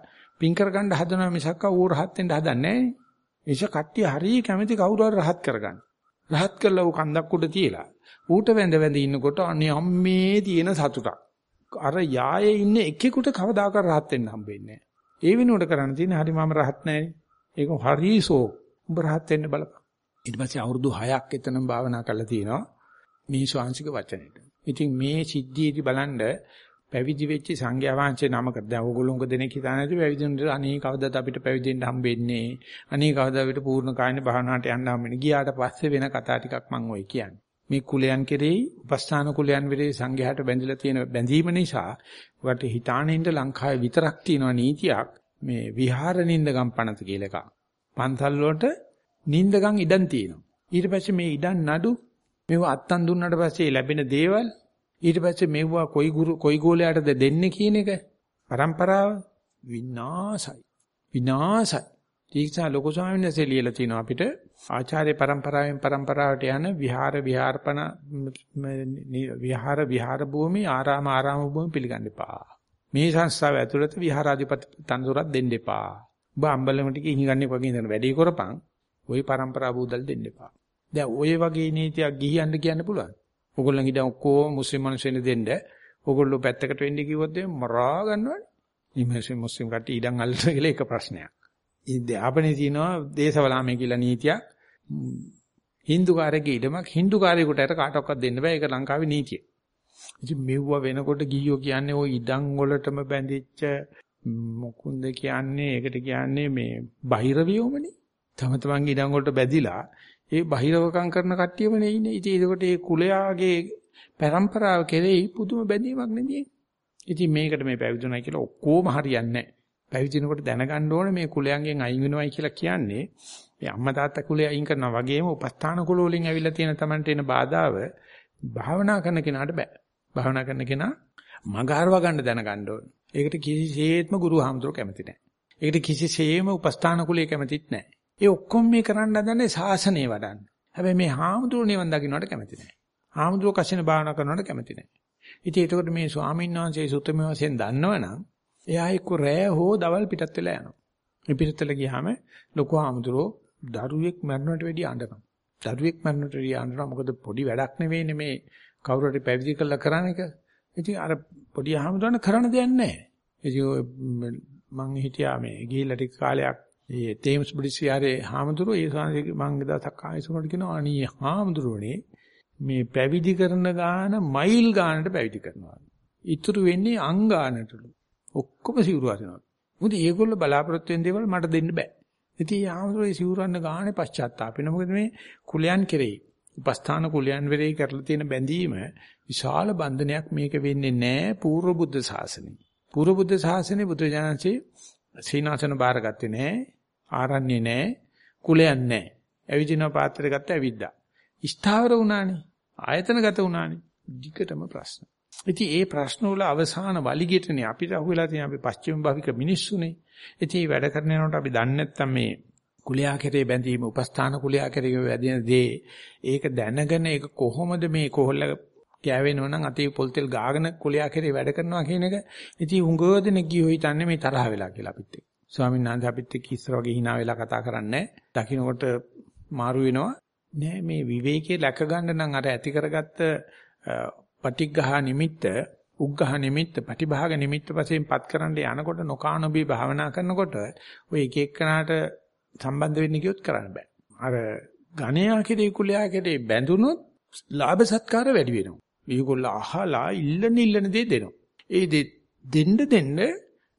පින් කරගන්න හදනවා මිසක්කා ඌ රහත් වෙන්න හදන්නේ නැහැ. ඒෂ කට්ටිය හරිය කැමති කවුරු හරි රහත් කරගන්න. රහත් කරලා ඌ කන්දක් උඩ තියලා ඌට වැඳ වැඳ ඉන්නකොට අනේ අම්මේ තියෙන සතුටක්. අර යායේ ඉන්න එකෙකුට කවදාකවත් රහත් වෙන්න හම්බෙන්නේ නැහැ. ඒ වෙනුවට කරන්න තියෙන හරි මම රහත් නැහැ. ඒක හරිසෝ. උඹ රහත් වෙන්න බලපන්. ඊට පස්සේ අවුරුදු 6ක් එතනම භාවනා කරලා තියෙනවා. මේ ශාංශික වචනෙට. ඉතින් මේ සිද්ධියේදී බලන්න පැවිදි වෙච්ච සංඝයා වහන්සේ නමක දැන් ඕගොල්ලෝ උඟ දෙනෙක් හිතා නැති පැවිදිුනට අනේ කවදාද අපිට පැවිදෙන්න හම්බෙන්නේ? අනේ කවදාද අපිට පූර්ණ කායන භාවනාවට යන්න හම්බෙන්නේ? ගියාට පස්සේ වෙන කතා ටිකක් මම ඔය කියන්නේ. මේ කුලයන් කෙරෙහි උපස්ථාන කුලයන් විරේ සංඝයාට බැඳිලා තියෙන බැඳීම නිසා ඔකට හිතානින්ද ලංකාවේ විතරක් තියෙන නීතියක් මේ විහාර නින්දගම් පනත කියලා එකක්. පන්සල් වලට නින්දගම් ඉඩම් තියෙනවා. ඊට පස්සේ මේ ඉඩම් නඩු මේව අත්තන් දුන්නාට පස්සේ ලැබෙන දේවල් ඊට පස්සේ මෙව්වා කොයි ගුරු කොයි ගෝලයාටද දෙන්නේ කියන එක પરම්පරාව විනාසයි විනාසයි තීක්ෂා ලොකු ස්වාමීන් වහන්සේ ලියලා තිනවා අපිට ආචාර්ය પરම්පරාවෙන් પરම්පරාවට යන විහාර විහාරපණ විහාර විහාර භූමි ආරාම ආරාම භූමි පිළිගන්න එපා. මේ සංස්ථාව ඇතුළත විහාරාධිපති තනතුරක් දෙන්න එපා. ඔබ අම්බලමට ගිහින් ගන්න එක වගේ ඉඳන වැඩේ කරපන්. ওই પરම්පරාව බූදල් දෙන්න එපා. දැන් ওই වගේ නීතියක් ගිහියන්ට කියන්න පුළුවන් ඕගොල්ලන් ඉතින් ඔක්කොම මුස්ලිම් මිනිස්සුන් දෙන්න ඕගොල්ලෝ පැත්තකට වෙන්න කිව්වොත් එම් මරා ගන්නවනේ. ඉමේෂන් මුස්ලිම් කට්ටිය ඉඩම් අල්ලන කියලා එක ප්‍රශ්නයක්. ඉතින් ආපනේ තියෙනවා දේශවලාමේ කියලා නීතියක්. Hindu කාර්යයේ ඉඩමක් Hindu කාර්යයකට අර කාටවත් දෙන්න බෑ. ඒක ලංකාවේ නීතිය. ඉතින් මෙව්ව වෙනකොට ගියෝ කියන්නේ ওই ඉඩම් වලටම බැඳිච්ච මොකුන්ද කියන්නේ ඒකට කියන්නේ මේ බහිරවියෝමනේ. තම තමන්ගේ ඉඩම් වලට බැඳිලා ඒ බහිරවකම් කරන කට්ටියමනේ ඉන්නේ. ඉතින් ඒකට ඒ කුලයාගේ පරම්පරාව කෙරෙහි පුදුම බැඳීමක් නෙදී. ඉතින් මේකට මේ පැවිදුණයි කියලා ඔක්කොම හරියන්නේ නැහැ. පැවිදිනකොට දැනගන්න ඕනේ මේ කුලයන්ගෙන් අයින් වෙනවයි කියලා කියන්නේ මේ අම්මා තාත්තා කුලේ අයින් කරනවා වගේම උපස්ථාන කුල වලින් ඇවිල්ලා තියෙන Tamanට එන බාධාව භාවනා කරන කෙනාට බෑ. භාවනා කරන කෙනා මගහරව ගන්න දැනගන්න ඕනේ. ඒකට කිසිසේත්ම ගුරු හාමුදුරුවෝ කැමති නැහැ. ඒකට කිසිසේම උපස්ථාන කුලයේ කැමතිත් නැහැ. ඒ ඔක්කොම මේ කරන්න හදන්නේ ශාසනය වඩන්න. හැබැයි මේ හාමුදුරුවෝ නිවන් දකින්නට කැමති නැහැ. හාමුදුරුවෝ කසින භාවනා කරනවට කැමති නැහැ. ඉතින් ඒකට මේ ස්වාමීන් වහන්සේ සුත්තමේ වශයෙන් දන්නවනම් එයා එක්ක රෑ හෝ දවල් පිටත් වෙලා යනවා. මේ පිටත් වෙලා ගියාම ලොකු හාමුදුරුවෝ දරුවෙක් මරණයට වැඩිය අඬනවා. දරුවෙක් මරණයට වැඩිය අඬනවා මොකද පොඩි වැඩක් නෙවෙයිනේ මේ කවුරු හරි පැවිදි කරලා කරන එක. ඉතින් අර පොඩි හාමුදුරන කරන්න දෙයක් නැහැ. ඉතින් මං හිටියා මේ ගිහිල්ලා ටික කාලයක් ඒ තේම්ස් බුද්ධිසියාරේ හාමුදුරුවෝ ඒ සංසි මං දවසක් ආයෙසුනට කියනවා අනී හාමුදුරුවනේ මේ පැවිදි කරන ගාන මයිල් ගානට පැවිදි කරනවා. ඉතුරු වෙන්නේ අං ගානටලු. ඔක්කොම සිවුරු අරිනවා. මොකද මේගොල්ලෝ බලාපොරොත්තු වෙන දේවල් මට දෙන්න බෑ. ඉතින් ආමතුරු ඒ සිවුරන්න ගානේ පශ්චාත්තාපෙන මොකද මේ කුලයන් කෙරෙහි උපස්ථාන කුලයන් වෙරෙහි කරලා තියෙන බැඳීම විශාල බන්ධනයක් මේක වෙන්නේ නැහැ පූර්ව බුද්ධ ශාසනය. පූර්ව බුද්ධ ශාසනය බුදු ජානසී සීනාසන බාරගත්තේ නැහැ. ආරණ්‍ය නැහැ. කුලයන් නැහැ. ඇවිදින පාත්‍රය ගත්ත ඇවිද්දා. ස්ථාවර වුණානේ. ආයතනගත වුණානේ. ඩිකටම ප්‍රශ්න. ඉතින් ඒ ප්‍රශ්න වල අවසාන වලිගෙටනේ අපිට අහුවෙලා තියෙන අපි පස්චිම භාවික මිනිස්සුනේ. ඉතින් වැඩ කරන යනකොට අපි දන්නේ නැත්තම් මේ කුලයා කෙරේ බැඳීම උපස්ථාන කුලයා කෙරේ වැදින දේ ඒක දැනගෙන ඒක කොහොමද මේ කොහොල්ල කෑවෙනව නම් අතේ පොල් තෙල් ගාගෙන කුලයා කෙරේ වැඩ කරනවා කියන එක ඉතින් හුඟව දෙනෙක් ගියෝ හිතන්නේ මේ තරහ වෙලා කියලා අපිත් එක්ක. ස්වාමීන් වහන්සේ අපිත් එක්ක ඉස්සර වගේ hina වෙලා කතා කරන්නේ දකින්නකොට මාරු වෙනවා. නෑ මේ විවේකයේ läක ගන්න නම් අර ඇති කරගත්ත පටිග්ගහ නිමිත්ත උග්ගහ නිමිත්ත ප්‍රතිභාග නිමිත්ත වශයෙන් පත් කරන්න යනකොට නොකානොබී භාවනා කරනකොට ඔය එක එක්කනට සම්බන්ධ වෙන්න කියොත් කරන්න බෑ. අර ඝණයා කෙරේ කුලයා කෙරේ බැඳුනොත් ලාභ සත්කාර වැඩි වෙනවා. මේගොල්ලෝ අහලා ඉල්ලන ඉල්ලන දේ දෙනවා. ඒ දෙන්න දෙන්න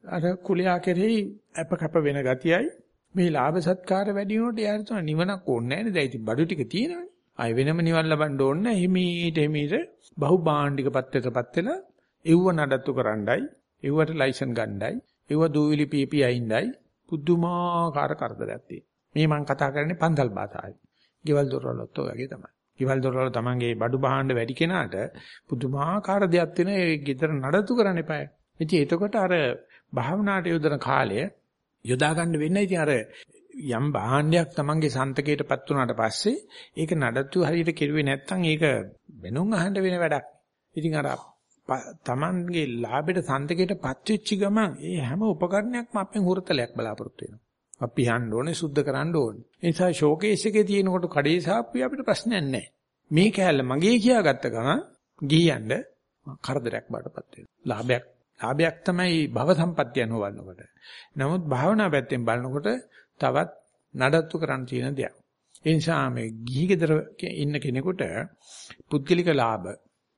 අර කුලයා කෙරෙහි අප කැප වෙන ගතියයි මේ ලාභ සත්කාර වැඩි වෙනකොට යාර තන නිවනක් ඕනේ නැහැ නේද? ඉතින් බඩු ටික තියෙනවනේ. ආය වෙනම නිවන් ලබන්න ඕනේ නැහැ. හිමීට හිමීට බහුභාණ්ඩික පත්‍රයටපත් වෙලා එව්ව නඩත්තු කරන්නයි, එව්වට ලයිසන් ගන්නයි, එව්ව දූවිලි පීපී අයින්දයි පුදුමාකාර කරදරයක් තියෙනවා. මේ මම කතා කරන්නේ පන්සල් භාෂාවයි. ගෙවල් දොරවලත් ඔය වගේ තමයි. ගෙවල් දොරවල තමන්ගේ බඩු බහාණ්ඩ වැඩි කෙනාට පුදුමාකාර දෙයක් තියෙන ඒ ගෙදර නඩත්තු කරන්න එපායි. ඉතින් එතකොට අර භාවනාට යොදන කාලය යොදා ගන්න වෙන්නේ ඉතින් අර යම් භාණ්ඩයක් තමන්ගේ සන්තකයටපත් වුණාට පස්සේ ඒක නඩත්තු හරියට කෙරුවේ නැත්නම් ඒක වෙනුම් අහන්න වෙන වැඩක්. ඉතින් අර තමන්ගේ ලාභයට සන්තකයටපත් වෙච්ච ගමන් ඒ හැම උපකරණයක්ම අපෙන් හුරතලයක් බලාපොරොත්තු වෙනවා. අපි යන්න ඕනේ සුද්ධ කරන්න ඕනේ. ඒ නිසා ෂෝකේස් එකේ තියෙනකොට කඩේ සාප්පිය අපිට ප්‍රශ්නයක් නැහැ. මේ කෑල්ල මගේ කියාගත්ත ගමන් ගිහියන්ද කරදරයක් බාටපත් වෙනවා. ලාභයක් ලාභයක් තමයි භව සම්පත්තිය අනුව බලනකොට. නමුත් භාවනා පැත්තෙන් බලනකොට තවත් නඩත්තු කරන්න තියෙන දෙයක්. ඒ නිසා මේ ගිහි ගෙදර ඉන්න කෙනෙකුට පුද්ගලික ලාභ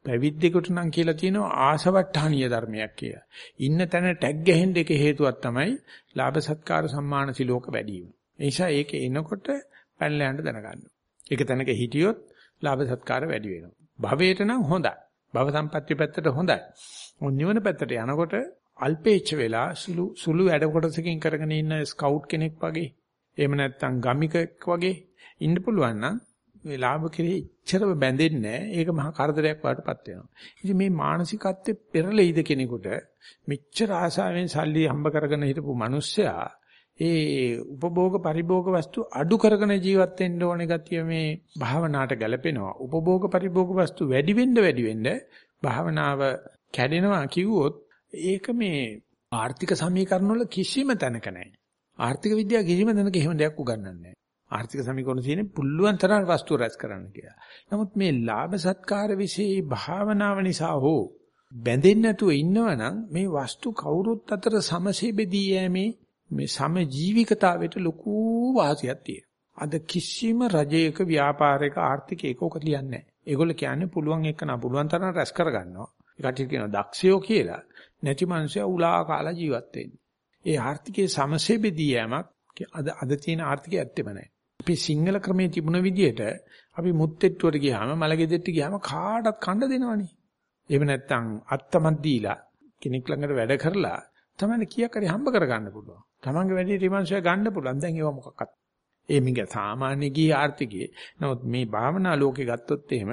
පැවිද්දෙකුට නම් කියලා තියෙනවා ආසවට්ටානීය ධර්මයක් කියලා. ඉන්න තැන ටැග් ගැහෙන්න එක හේතුවක් තමයි ලාභ සත්කාර සම්මාන සිලෝක වැඩි වීම. ඒ නිසා ඒක එනකොට පැනලා යන්න දැනගන්න. ඒක තැනක හිටියොත් ලාභ සත්කාර වැඩි වෙනවා. භවයට නම් හොඳයි. භව සම්පත්‍ය පැත්තට හොඳයි. නිවන පැත්තට යනකොට අල්පේච්ච වෙලා සුළු සුළු වැඩ කොටසකින් කරගෙන ඉන්න ස්කවුට් කෙනෙක් වගේ එහෙම නැත්නම් ගමිකෙක් වගේ ඉන්න පුළුවන් නම් මේ ලාභ කෙරෙහි ඉච්ඡරව බැඳෙන්නේ නැහැ. ඒක මහා කරදරයක් වඩටපත් වෙනවා. ඉතින් මේ මානසිකත්වයේ පෙරලෙයිද කෙනෙකුට මෙච්චර ආසාවෙන් සල්ලි හම්බ කරගෙන හිටපු මිනිස්සයා ඒ උපභෝග පරිභෝග වස්තු අඩු කරගෙන ජීවත් වෙන්න ඕනේ ගතිය මේ භාවනාවට ගැලපෙනවා. උපභෝග පරිභෝග වස්තු වැඩි වෙන්න වැඩි වෙන්න භාවනාව කැඩෙනවා කිව්වොත් ඒක මේ ආර්ථික සමීකරණ වල කිසිම තැනක නැහැ. ආර්ථික විද්‍යාව කිසිම තැනක එහෙම දෙයක් උගන්වන්නේ නැහැ. ආර්ථික සමීකරණ තියෙන්නේ පුළුවන් තරම් වස්තු රැස් කරන්න කියලා. නමුත් මේ ලාභ සත්කාර વિશે භාවනාව නිසා හෝ බැඳෙන්නේ නැතුව ඉන්නවනම් මේ වස්තු කවුරුත් අතර සමසේ බෙදී යෑමේ මේ සම ජීවිකතාවයට ලොකු වාසියක් තියෙනවා. අද කිසිම රජයක ව්‍යාපාරයක ආර්ථිකයක ඕක ලියන්නේ නැහැ. ඒගොල්ලෝ කියන්නේ පුළුවන් එක නා පුළුවන් තරම් රැස් කරගන්නවා. ඒකට කියනවා දක්ෂයෝ කියලා. නැති මිනිස්සු උලා කාලා ජීවත් වෙන්නේ. ඒ ආර්ථිකයේ සමසේ බෙදී යෑමක් අද අද තියෙන ආර්ථිකය ඇත්තෙම නැහැ. අපි සිංහල ක්‍රමයේ තිබුණ විදිහට අපි මුත්තේට්ටුවට ගියාම මලගෙදෙට්ට ගියාම කාටවත් කන්න දෙනවනේ. එහෙම නැත්නම් අත්තමත් දීලා කෙනෙක් ළඟට වැඩ කරලා තමයි කීයක් හරි හම්බ කරගන්න පුළුවන්. තමන්ගේ වැඩේ රිමන්ෂය ගන්න පුළුවන්. දැන් ඒව මොකක්වත්. ඒ මිග සාමාන්‍ය ගිහි ආර්ථිකයේ. නමුත් මේ භාවනා ලෝකේ ගත්තොත් එහෙම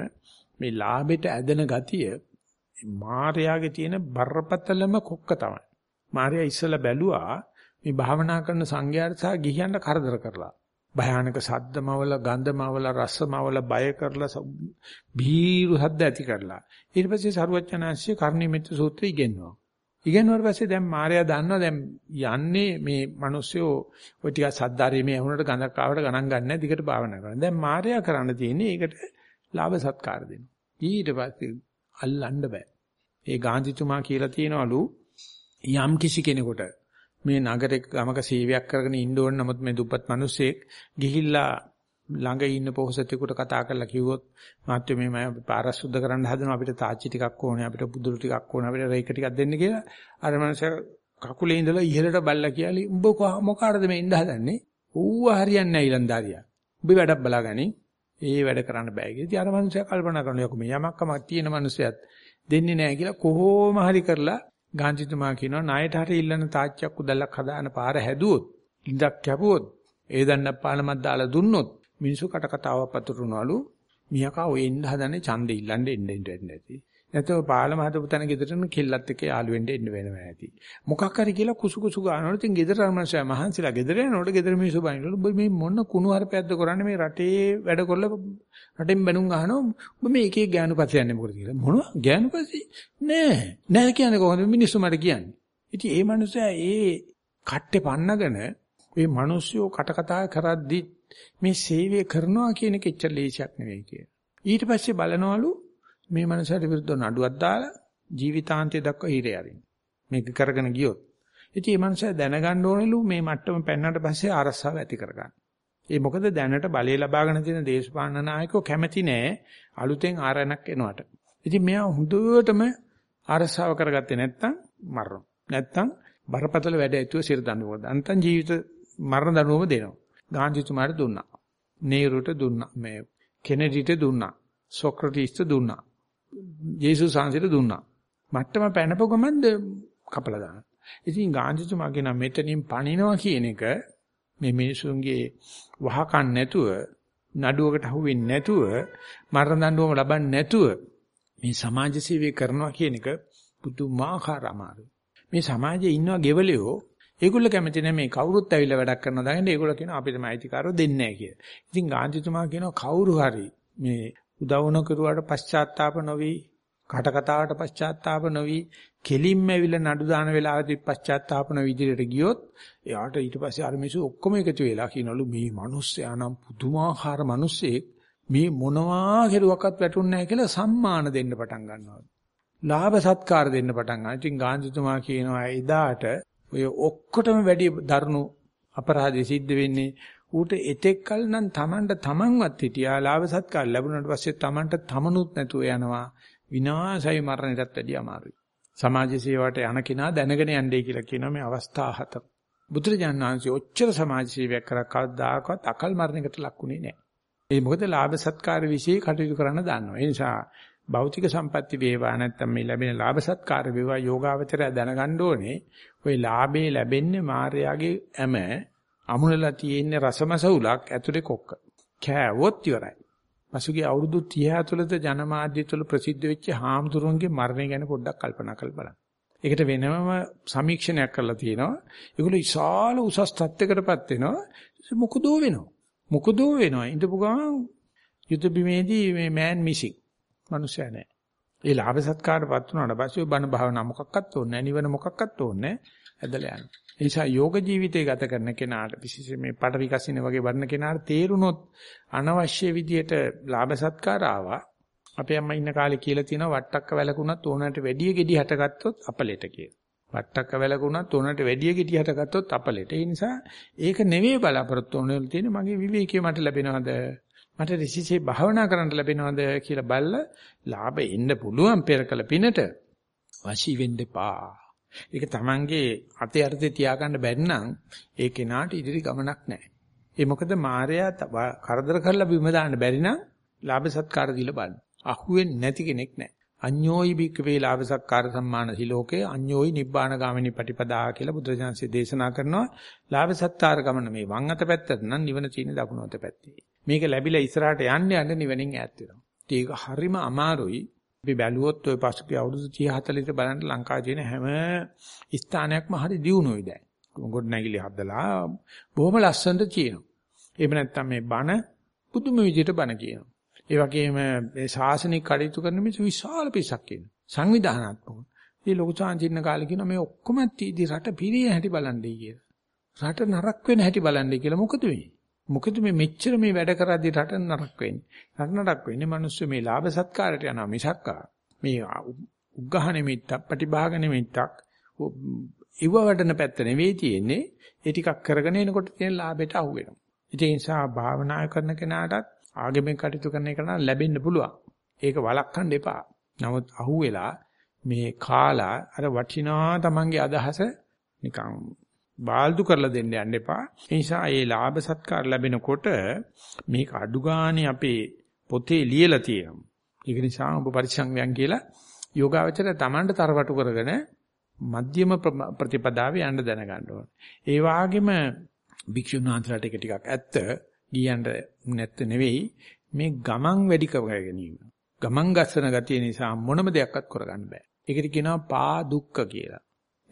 මේ ලාභෙට ඇදෙන ගතිය මායාවේ තියෙන බරපතලම කොක්ක තමයි. මාර්යා ඉස්සලා බැලුවා මේ භාවනා කරන සංඝයාට සහ ගිහියන්ට කරදර කරලා. භයානක සද්දමවල ගන්ධමවල රසමවල බය කරලා බීරු සද්ද ඇති කරලා. ඊට පස්සේ සරුවචනාංශය කර්ණිමෙත් සූත්‍රය ඉගෙනනවා ඉගෙනුවාට පස්සේ දැන් මාර්යා දන්නවා දැන් යන්නේ මේ මිනිස්සු ඔය ටික සද්දාරීමේ වුණාට ගඳක් ආවට ගණන් ගන්න නැහැ දිගට භාවනා කරනවා දැන් මාර්යා කරන්න තියෙන්නේ ඒකට ලාභ සත්කාර දෙනවා. ඊට පස්සේ අල්ලන්න බෑ. ඒ ගාන්ධිතුමා කියලා තියනවලු යම් කිසි කෙනෙකුට මේ නගරේ ගමක සේවයක් කරගෙන ඉන්න ඕන. නමුත් මේ දුප්පත් මිනිස්සෙක් ගිහිල්ලා ළඟ ඉන්න පොහොසතෙකුට කතා කරලා කිව්වොත් මාත්‍ය මේ මම පාරස් සුද්ධ කරන්න හදනවා. අපිට තාච්චි ටිකක් ඕනේ අපිට පුදුරු ටිකක් ඕනේ අපිට රේක ටිකක් දෙන්න කියලා. අර මනුස්සයා කකුලේ ඉඳලා ඉහළට බල්ලා කියලා උඹ මොකාටද මේ ඉන්න හදන්නේ? ඌව හරියන්නේ නැහැ ඊලන්දාරියා උඹ වැඩක් බලාගනි ඒ වැඩ කරන්න බෑ කියලා. ඉතින් අර මනුස්සයා කල්පනා කරනවා යකෝ මේ යමක්කමක් තියෙන මනුස්සයත් දෙන්නේ නැහැ කියලා කොහොම හරි කරලා ගාන්ධිතුමා කියනවා ණයට හරි ඉල්ලන තාච්චියක් උදැල්ලක් හදාන පාර හැදුවොත් ඉඳක් කැපුවොත් ඒ දන්නක් පාලමක් දාලා දුන්නොත් මිනිස්සු කට කතාවක් පතුරුනවලු මියකා ඔය එන්න හදන්නේ ඡන්දෙ ඉල්ලන්න එන්න එන්න වෙන්නේ නැති. නැත්නම් පාලම හදපු තැන ගෙදරන කෙල්ලත් එක්ක යාළු වෙන්න එන්න වෙනවා ඇති. මොකක් හරි කියලා කුසු කුසු ගන්නවලු ඉතින් ගෙදර අරමනසය මහන්සිලා ගෙදර යනකොට ගෙදර මිනිස්සු බනිනවලු ඔබ මේ මොන කුණු හරපයක්ද කරන්නේ මේ රටේ වැඩ කරලා රටෙන් බැනුම් අහනවා ඔබ මේ එකේ ගෑනුපති යන්නේ මොකද කියලා. මොනවා ගෑනුපති? නෑ. නෑ කියන්නේ කොහොමද මිනිස්සු මට කියන්නේ. ඉතින් ඒ මනුස්සයා ඒ කට්ටේ පන්නගෙන මේ මිනිස්සු කට කතා කරද්දි මේ සේවය කරනවා කියන එක එච්චර ලේසියක් නෙවෙයි කිය. ඊට පස්සේ බලනවලු මේ මනසට විරුද්ධව නඩුවක් දාලා ජීවිතාන්තය දක්වා හිරේ අරින්න. මේක කරගෙන ගියොත්. ඉතින් මේ මනස දැනගන්න ඕනෙලු මේ මට්ටම පෙන්නට පස්සේ අරසාව ඇති කරගන්න. ඒ මොකද දැනට බලය ලබාගෙන තියෙන දේශපාලන નાයකයෝ කැමති නෑ අලුතෙන් ආරණක් එනවට. ඉතින් මෙයා හොඳටම අරසාව කරගත්තේ නැත්තම් මරනවා. නැත්තම් බරපතල වැඩ ඇතුව සිර දඬුවම. අන්තන් ජීවිත මරණ දඬුවම දෙනවා. ගාන්ධිතුමාට දුන්නා. නේරුට දුන්නා. මේ කෙනෙඩිට දුන්නා. සොක්‍රටිස්ට දුන්නා. ජේසුස් වහන්සේට දුන්නා. මට්ටම පැනපු ගමන්ද කපලා දානවා. ඉතින් ගාන්ධිතුමා කියන මෙතනින් පණිනවා කියන එක මේ මිනිසුන්ගේ වහකන් නැතුව නඩුවකට අහු වෙන්නේ නැතුව මරණ දඬුවම ලබන්නේ නැතුව මේ සමාජ සේවය කරනවා කියන එක පුදුමාකාර අමාරුයි. මේ සමාජයේ ඉන්නවා ගෙවලියෝ ඒගොල්ලෝ කැමති නැහැ මේ කවුරුත් ඇවිල්ලා වැඩක් කරනවා දාගෙන ඒගොල්ලෝ කියනවා අපිට මෛත්‍රිකාරෝ දෙන්නේ නැහැ කියලා. ඉතින් ගාන්ධිතුමා කියනවා කවුරු හරි මේ උදව් නොකරුවාට පශ්චාත්තාප නොවි කට කතාවට පශ්චාත්තාප නොවි කෙලින්ම ඇවිල්ලා නඩු දාන වෙලාවදී පශ්චාත්තාප නොවි ඉදිරියට ගියොත් එයාට ඊට පස්සේ අර මිනිස්සු ඔක්කොම එකතු වෙලා කියනලු මේ මිනිස්සයා නම් පුදුමාකාර මිනිස්සෙක් මේ මොනවා කෙරුවක්වත් වැටුන්නේ නැහැ කියලා සම්මාන දෙන්න පටන් ගන්නවා. ලාභ සත්කාර දෙන්න පටන් ගන්නවා. ඉතින් ගාන්ධිතුමා කියනවා එදාට ඔය ඔක්කොටම වැඩි දරුණු අපරාධය සිද්ධ වෙන්නේ ඌට එතෙක්කල් නම් Tamanට Tamanවත් හිටියා ලාභ සත්කාර ලැබුණාට පස්සේ Tamanට තමනුත් නැතුව යනවා විනාශයි මරණයටත් වැඩිය අමාරුයි. සමාජ සේවයට යන කෙනා දැනගෙන යන්නේ කියලා කියනවා මේ අවස්ථා හතර. බුදුරජාණන් වහන්සේ ඔච්චර සමාජ සේවයක් කරා කවදාකවත් අකල් මරණයකට ලක්ුණේ නැහැ. ඒ මොකද ලාභ සත්කාර વિશે කටයුතු කරන්න දන්නවා. ඒ නිසා භෞතික සම්පatti වේවා නැත්නම් මේ ලැබෙන ලාභ සත්කාර වේවා යෝගාවචරය දැනගන්න ඕනේ. ওই ලාභේ ලැබෙන්නේ මාර්යාගේ ඇම අමුණලා තියෙන රසමස උලක් ඇතුලේ කොක්ක. කෑවොත් ඉවරයි. පසුගිය අවුරුදු 30 ඇතුළත ජනමාධ්‍ය තුළ ප්‍රසිද්ධ වෙච්ච හාමුදුරුවන්ගේ මරණය ගැන පොඩ්ඩක් කල්පනා කරලා බලන්න. ඒකට වෙනම සමීක්ෂණයක් කරලා තියෙනවා. ඒගොල්ලෝ විශාල උසස් තත්ත්වයකටපත් වෙනවා. මොකදෝ වෙනවා. මොකදෝ වෙනවා. ඉඳපු ගමන් යුද බිමේදී මේ මෑන් මිසිං. මිනිස්සයා නැහැ. ඒ ලාභ සත්කාරපත් වුණාට පස්සේ බණ භාවනා මොකක්වත් ඕනේ නැහැ. නිවන මොකක්වත් ඕනේ නැහැ. ඇදලා යනවා. ඒ නිසා යෝග ජීවිතය ගත කරන කෙනාට විශේෂයෙන් මේ පඩ විකසින වගේ වර්ණ කෙනාට තේරුනොත් අනවශ්‍ය විදියට ලාභ සත්කාර ආවා. අපේ අම්මා ඉන්න කාලේ කියලා තියෙනවා වට්ටක්ක වැලකුණත් ඕනකට වැඩිය ගෙඩි හටගත්තොත් අපලෙට කියලා. වට්ටක්ක වැලකුණත් ඕනකට වැඩිය ගෙඩි හටගත්තොත් අපලෙට. ඒ නිසා ඒක නෙවෙයි බලාපොරොත්තු වෙන තියෙන්නේ මගේ විවේකයේ මට ලැබෙනවද? මට ඍෂිසේ භාවනා කරන්න ලැබෙනවද කියලා බලලා ලාභ එන්න පුළුවන් පෙරකල පිනට වශී වෙන්න එපා. ඒක Tamange අතේ අර්ථේ තියාගන්න බැරි නම් ඒ කෙනාට ඉදිරි ගමනක් නැහැ. ඒ මොකද මායя කරදර කරලා බිම දාන්න බැරි නම් ලාභ සත්කාර දීලා බලන්න. අහුවෙන්නේ නැති කෙනෙක් නැහැ. අඤ්ඤෝයි බික්කවේ ලාභ සත්කාර සම්මාන සිලෝකේ අඤ්ඤෝයි නිබ්බාන ගාමිනී පටිපදා කියලා බුදුරජාන්සේ දේශනා කරනවා. ලාභ සත්කාර ගමන මේ වම් අත පැත්තට නම් නිවන තියෙන දකුණු අත පැත්තේ. මේක ලැබිලා ඉස්සරහට යන්න යන්න නිවනින් ඈත් වෙනවා. ඒක හරිම අමාරුයි. අපි බැලුවොත් ওই පසුගිය අවුරුදු 30 40 බලන්න ලංකාවේ තියෙන හැම ස්ථානයක්ම හරි දියුණුවයි දැන්. ගොඩ නැගිලි හදලා බොහොම ලස්සනට කියනවා. එහෙම නැත්නම් මේ බණ පුදුම විදිහට බණ කියනවා. ඒ වගේම මේ ශාසනික කටයුතු කරන මිනිස්සු විශාල පිරිසක් ඉන්නවා. සංවිධානාත්මක. මේ ලොකු චාන්චින්න කාලේ කියනවා මේ ඔක්කොම තීදි රට පිරිය හැටි බලන්නයි කියලා. රට නරක වෙන හැටි බලන්නයි කියලා මොකද වෙන්නේ? මොකද මේ මෙච්චර මේ වැඩ කරද්දී රට නරක වෙන්නේ. රට නරක වෙන්නේ මිනිස්සු මේ ලාභ සත්කාරයට යනවා මිසක්කා. මේ උග්ඝහ නිමිත්තක්, ප්‍රතිභාග නිමිත්තක් ඉව වඩන පැත්ත නෙවෙයි තියෙන්නේ. ඒ ටිකක් කරගෙන එනකොට තියෙන ලාභයට අහු වෙනවා. ඒ නිසා භාවනා කරන කෙනාටත් ආගමෙන් කටයුතු කරන එක නම් ලැබෙන්න පුළුවන්. ඒක වළක්වන්න එපා. නමුත් අහුවෙලා මේ කාලා අර වටිනා තමන්ගේ අදහස නිකන් බාල්දු කරලා දෙන්න යන්න එපා. ඒ නිසා මේ ලාභ සත්කාර ලැබෙනකොට මේක අඩු ගානේ අපේ පොතේ ලියලා තියෙනවා. ඒක නිසා ඔබ පරිසංවයන් කියලා යෝගාවචර තමන්ට තරවටු කරගෙන මධ්‍යම ප්‍රතිපදාවේ යන්න දැනගන්න ඕනේ. ඒ වගේම භික්ෂුන් වහන්සේලාට එක ටිකක් ඇත්ත ගියන්ට නැත්te නෙවෙයි මේ ගමන් වැඩි කර ගැනීම. ගමන් ගස්සන ගතිය නිසා මොනම දෙයක්වත් කරගන්න බෑ. ඒකට කියනවා පා දුක්ඛ කියලා.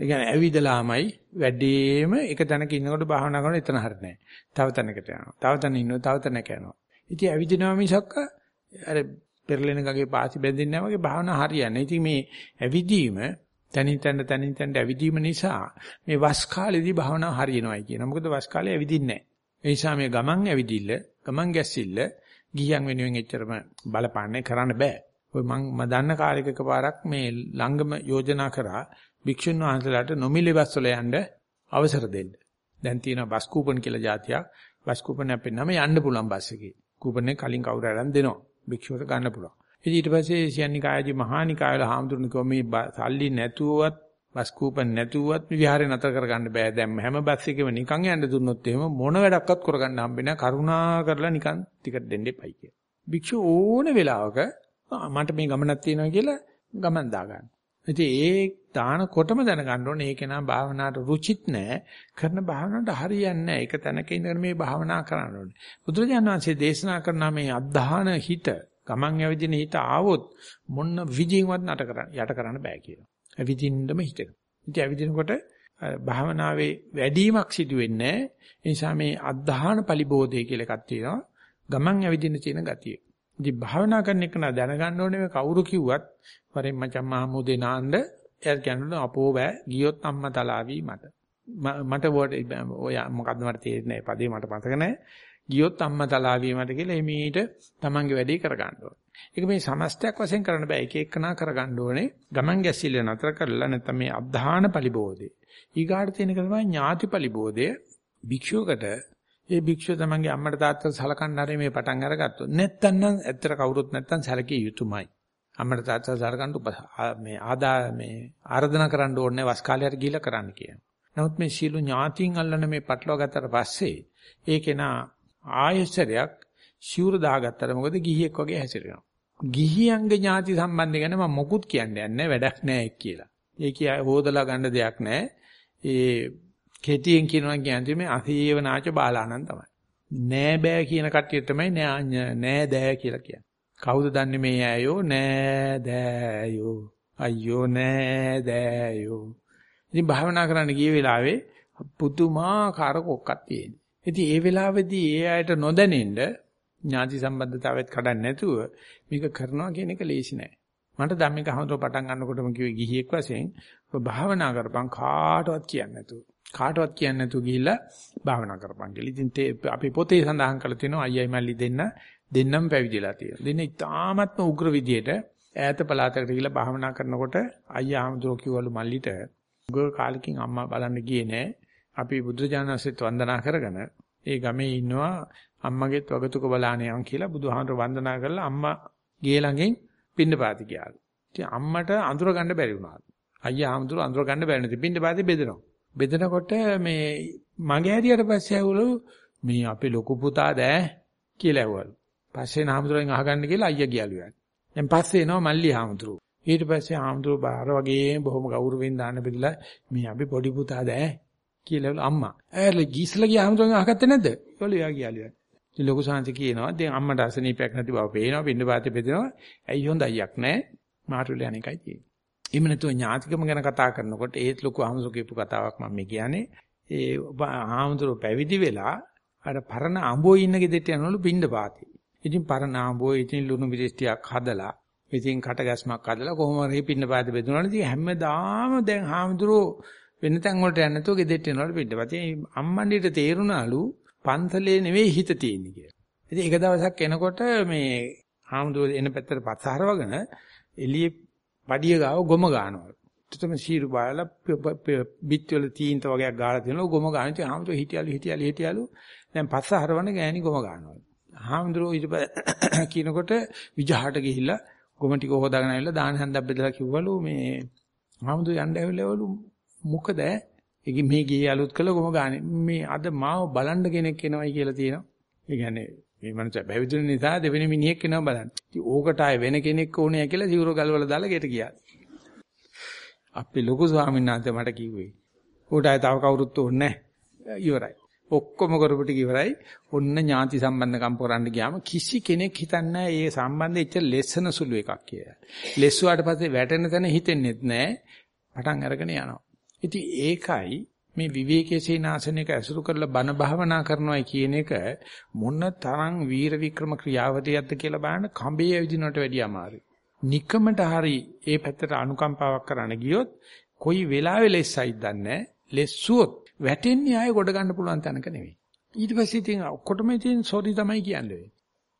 ඒ කියන්නේ ඇවිදලාමයි වැඩිම එක තැනක ඉන්නකොට භාවනා කරන එතන හරිනේ. තව තැනකට යනවා. තව තැන ඉන්නවා තව තැනක යනවා. ඉතින් ඇවිදිනවා මිසක් අර පෙරලෙන ගගේ පාසි බැඳින්නේ නැහැ වගේ භාවනා හරියන්නේ. ඉතින් මේ ඇවිදීම තනින් තන තනින් තනට ඇවිදීම නිසා මේ වස් කාලේදී භාවනාව හරියනවායි කියන. මොකද වස් කාලේ ඇවිදින්නේ නැහැ. ඒ නිසා මේ ගමන් ඇවිදිල්ල, ගමන් ගැස්සිල්ල ගියන් වෙනුවෙන් එච්චරම බලපාන්නේ කරන්න බෑ. ඔය මං මම දන්න කාලෙක එකපාරක් මේ ළංගම යෝජනා කරා භික්ෂුන් වහන්සේලාට නොමිලේ බස් වල යන්න අවසර දෙන්න. දැන් තියෙනවා බස් කූපන් කියලා જાතියක්. බස් කූපන් අපෙන්නම යන්න පුළුවන් බස් එකේ. කූපනේ කලින් කවුරු හරි දෙනවා. භික්ෂුවට ගන්න පුළුවන්. ඉතින් ඊට පස්සේ සියන්නිකායදී මහානිකායල හාමුදුරනේ කිව්වා මේ සල්ලි නැතුවත් බස් කූපන් නැතුවත් විහාරේ නතර කරගන්න බෑ. දැන් හැම බස් එකෙම නිකන් යන්න දුන්නොත් එහෙම මොන වැඩක්වත් කරගන්න හම්බෙන්නේ නැහැ. කරුණා කරලා නිකන් ටිකට් දෙන්න එපයි කියලා. භික්ෂුව ඕන වෙලාවක මට මේ ගමනක් තියෙනවා කියලා ගමන් දාගන්න. ඉතින් ඒ දාන කොටම දැනගන්න ඕනේ ඒක නා භාවනාවට රුචිත් නැහැ. කරන භාවනාවට හරියන්නේ නැහැ. ඒක තැනක ඉඳගෙන මේ භාවනා කරන්න ඕනේ. බුදුරජාණන් වහන්සේ දේශනා කරන මේ අද්ධාන හිත ගමන් ඇවිදින හිත ආවොත් මොන විදිහින්වත් නට කරන්න යට කරන්න බෑ කියලා. ඇවිදින්නම හිතෙනවා. ඉතින් ඇවිදිනකොට භාවනාවේ වැඩිමක් සිදු වෙන්නේ ඒ නිසා මේ අද්ධාන පරිබෝධය කියලා එකක් තියෙනවා. ගමන් ඇවිදින්න තියෙන ගතිය. ඉතින් භාවනා කරන එක නා දැනගන්න ඕනේ මේ කවුරු කිව්වත් වරෙන් මචං මහමුදේ නාන්න එයා කියනවා අපෝ බෑ ගියොත් අම්මා තලාවි මට. මට ඔය මොකද්ද මට තේරෙන්නේ නැහැ. පදේ මට මතක නැහැ. ගියොත් අම්මා තලාවීමට කියලා එමීට තමන්ගේ වැඩේ කරගන්න ඕනේ. ඒක මේ සමස්තයක් වශයෙන් කරන්න බෑ. එක එකනා කරගන්න ඕනේ. ගමන් ගැසිල්ල නතර කරලා නැත්නම් මේ අධධාන පරිබෝධය. ඊගාට තියෙන එක තමයි ඥාති පරිබෝධය. භික්ෂුවකට ඒ භික්ෂුව තමන්ගේ අම්මට තාත්තට සලකන්න හරි මේ පටන් අරගත්තොත් නැත්තම් නම් ඇත්තට කවුරුත් නැත්තම් සැලකිය යුතුමයි. අම්මට තාත්තට සලකන්න මේ ආදා මේ ආරාධනා කරන්න ඕනේ වස් කාලයට ගිහිල්ලා කරන්න කියනවා. නමුත් මේ සීළු ඥාතීන් අල්ලන මේ පටලවා ගත්තට පස්සේ ඒකේනා ආයසරයක් ශූර දාගත්තට මොකද ගිහියෙක් වගේ හැසිරෙනවා. ගිහියන්ගේ ඥාති සම්බන්ධය ගැන මම මොකුත් කියන්නේ නැහැ වැඩක් නැහැ කියලා. ඒ කිය හොදලා ගන්න දෙයක් නැහැ. ඒ කෙටියෙන් කියනවා කියන්නේ මේ අසීවනාච බාලාණන් තමයි. නෑ බෑ කියන කට්ටිය තමයි නෑ දෑ කියලා කියන්නේ. කවුද දන්නේ මේ ඇයෝ නෑ දෑයෝ අයියෝ නෑ දෑයෝ. ඉතින් භාවනා කරන්න ගිය වෙලාවේ පුදුමාකාර කොක්කක් තියෙනවා. ඉතින් ඒ වෙලාවේදී ඒ අයට නොදැනෙන්න ඥාති සම්බන්ධතාවයත් කඩන්නේ නැතුව මේක කරනවා කියන එක ලේසි නෑ. මට ධම්මික හමුදෝ පටන් ගන්නකොටම කිව්වේ ගිහියෙක් වශයෙන් ඔබ භාවනා කරපන් කාටවත් කියන්නේ නැතුව. කාටවත් කියන්නේ නැතුව ගිහිල්ලා භාවනා කරපන් කියලා. ඉතින් අපි පොතේ සඳහන් කරලා තියෙනවා අයියයි මල්ලි දෙන්න දෙන්නම පැවිදිලා තියෙනවා. දෙන්න ඉතාමත්ම උග්‍ර විදියට ඈත පළාතකට ගිහිල්ලා භාවනා කරනකොට අයියා ආමතුරු කිව්වලු මල්ලිට උග කාලෙකින් අම්මා බලන්න ගියේ නෑ. අපි බුදුජානසෙත් වන්දනා කරගෙන ඒ ගමේ ඉන්නවා අම්මගෙත් වගතුක බලාන යන් කියලා බුදුහාමර වන්දනා කරලා අම්මා ගේ ළඟින් පින්නපාති ගියාලු. ඉතින් අම්මට අඳුර ගන්න බැරි වුණා. අයියා ආමතුරු අඳුර ගන්න බැරි නැති පින්නපාති බෙදෙනවා. බෙදනකොට මේ මගේ හැරියට පස්සේ ඇහුවලු මේ අපේ ලොකු පුතා දෑ කියලා ඇහුවලු. පස්සේ නාමතුරෙන් අහගන්න කියලා අයියා ගියලු යන්නේ. දැන් පස්සේ එනවා මල්ලි ආමතුරු. ඊට පස්සේ ආමතුරු බාර වගේ බොහොම ගෞරවයෙන් දාන්න බෙදලා මේ අපි පොඩි පුතා දෑ කියලා අම්මා. ඈල ගිස්ලා ගිය ආමතුරුන් අහගත්තේ නැද්ද? ඒවලු යා ගියලු යන්නේ. ඉතින් ලොකු සාංශ කියනවා දැන් අම්මට අසනීපයක් නැති බව පේනවා පින්න පාතේ බෙදෙනවා. ඇයි හොඳ අයියක් නැහැ. මාතුල යන එකයි තියෙන්නේ. එහෙම නැතුව ඥාතිකම ගැන කතා කරනකොට ඒත් ලොකු ආමතුරු කියපු කතාවක් මම මේ කියන්නේ. ඒ ආමතුරු පැවිදි වෙලා අර පරණ අඹෝ ඉන්න ගෙදරට යනවලු පින්න පාතේ. ඉතින් පරණ ආඹෝ ඉතින් ලුණු මිරිස් ටිකක් හදලා ඉතින් කටගැස්මක් හදලා කොහොම හරි පින්න පාතේ බෙදුණා. ඉතින් හැමදාම දැන් ආමතුරු වෙන තැන් වලට යන්නේ නැතුව ගෙදරට එනවලු පින්න පාතේ. අම්මන්ඩිට තේරුණාලු පන්සලේ නෙවෙයි හිත තියෙන්නේ කියලා. ඉතින් එක දවසක් එනකොට මේ ආමතුරු එන පැත්තට පස්ස හරවගෙන එළියේ පඩිය ගාව ගොම ගන්නවා. එතකොට සීරු බාලා බිත්වල තීන්ත වගේක් ගාලා තියෙනවා ගොම ගන්න. ඉතින් ආමතුරු හිටියලු හිටියලු හිටියලු දැන් පස්ස හරවන්න ගෑණි ගොම ගන්නවා. ආමතුරු ඊට (coughs) කියනකොට විජහාට ගිහිල්ලා ගොම ටික හොදාගෙන ආවිල්ලා දාන හන්දක් බෙදලා කිව්වලු මේ ආමතුරු යන්න ඇවිල්ලාවලු මොකද ඒකි මේ ගියේ අලුත් කළ ගොම ගානේ මේ අද මාව බලන්න කෙනෙක් එනවයි කියලා තියෙනවා. ඒ කියන්නේ මේ මනුස්ස බැවිදුන නිසා දෙවෙනි මිනිහෙක් එනවා බලන්න. ඉතින් ඕකට ආය වෙන කෙනෙක් ඕනේ කියලා සිවුර ගල්වල දාලා ගෙට ගියා. අපි ලොකු ස්වාමීන් වහන්සේ මට කිව්වේ. ඌට ආය තව කවුරුත් ඕනේ නැහැ. ඉවරයි. ඔක්කොම කරපු ටික ඉවරයි. ඔන්න ඥාති සම්බන්ධකම් කරන්න ගියාම කිසි කෙනෙක් හිතන්නේ නැහැ මේ සම්බන්ධය එච්චර ලෙස්සන සුළු එකක් කියලා. ලෙස්සුවාට පස්සේ වැටෙන තැන හිතෙන්නෙත් නැහැ. පටන් අරගෙන යනවා. ඉතින් ඒකයි මේ විවේකයේ සීනාසනයක ඇසුරු කරලා බණ භාවනා කරනවායි කියන එක මොන තරම් වීර වික්‍රම ක්‍රියාවතියක්ද කියලා බලන්න කඹේ ඇවිදිනවට වැඩිය අමාරුයි. নিকමට හරි ඒ පැත්තට අනුකම්පාවක් කරන්න ගියොත් කොයි වෙලාවෙ ලෙස්සයිද දන්නේ ලෙස්සුවොත් වැටෙන්නේ ආයෙ ගොඩ ගන්න පුළුවන් තැනක නෙවෙයි. ඊට පස්සේ ඉතින් ඔක්කොටම ඉතින් සෝරි තමයි කියන්නේ.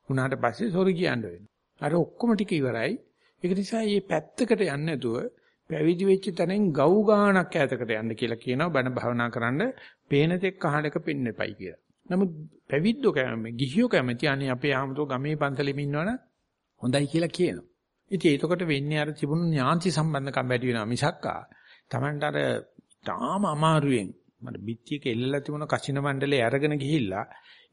උනාට පස්සේ සෝරි කියන්න වෙනවා. අර ඔක්කොම ටික ඉවරයි. ඒක නිසා මේ පැත්තකට යන්නේ නැතුව පැවිදි වෙච්ච තැනින් ගව් ගානක් ඈතකට යන්න කියලා කියනවා බණ භාවනා කරන්න පේන තෙක් අහන එක පෙන්නපයි කියලා. නමුත් පැවිද්දෝ කැමති ගිහියෝ කැමති අනේ අපේ ආමතෝ ගමේ පන්සලෙම ඉන්නවනම් හොඳයි කියලා කියනවා. ඉතින් ඒකට වෙන්නේ අර තිබුණු ඥාන්ති සම්බන්ධකම් වැඩි වෙනවා මිසක්කා. Tamanට අර තාම අමාරුවෙන් මට පිටියක එල්ලලා තිබුණ කසින මණ්ඩලේ අරගෙන ගිහිල්ලා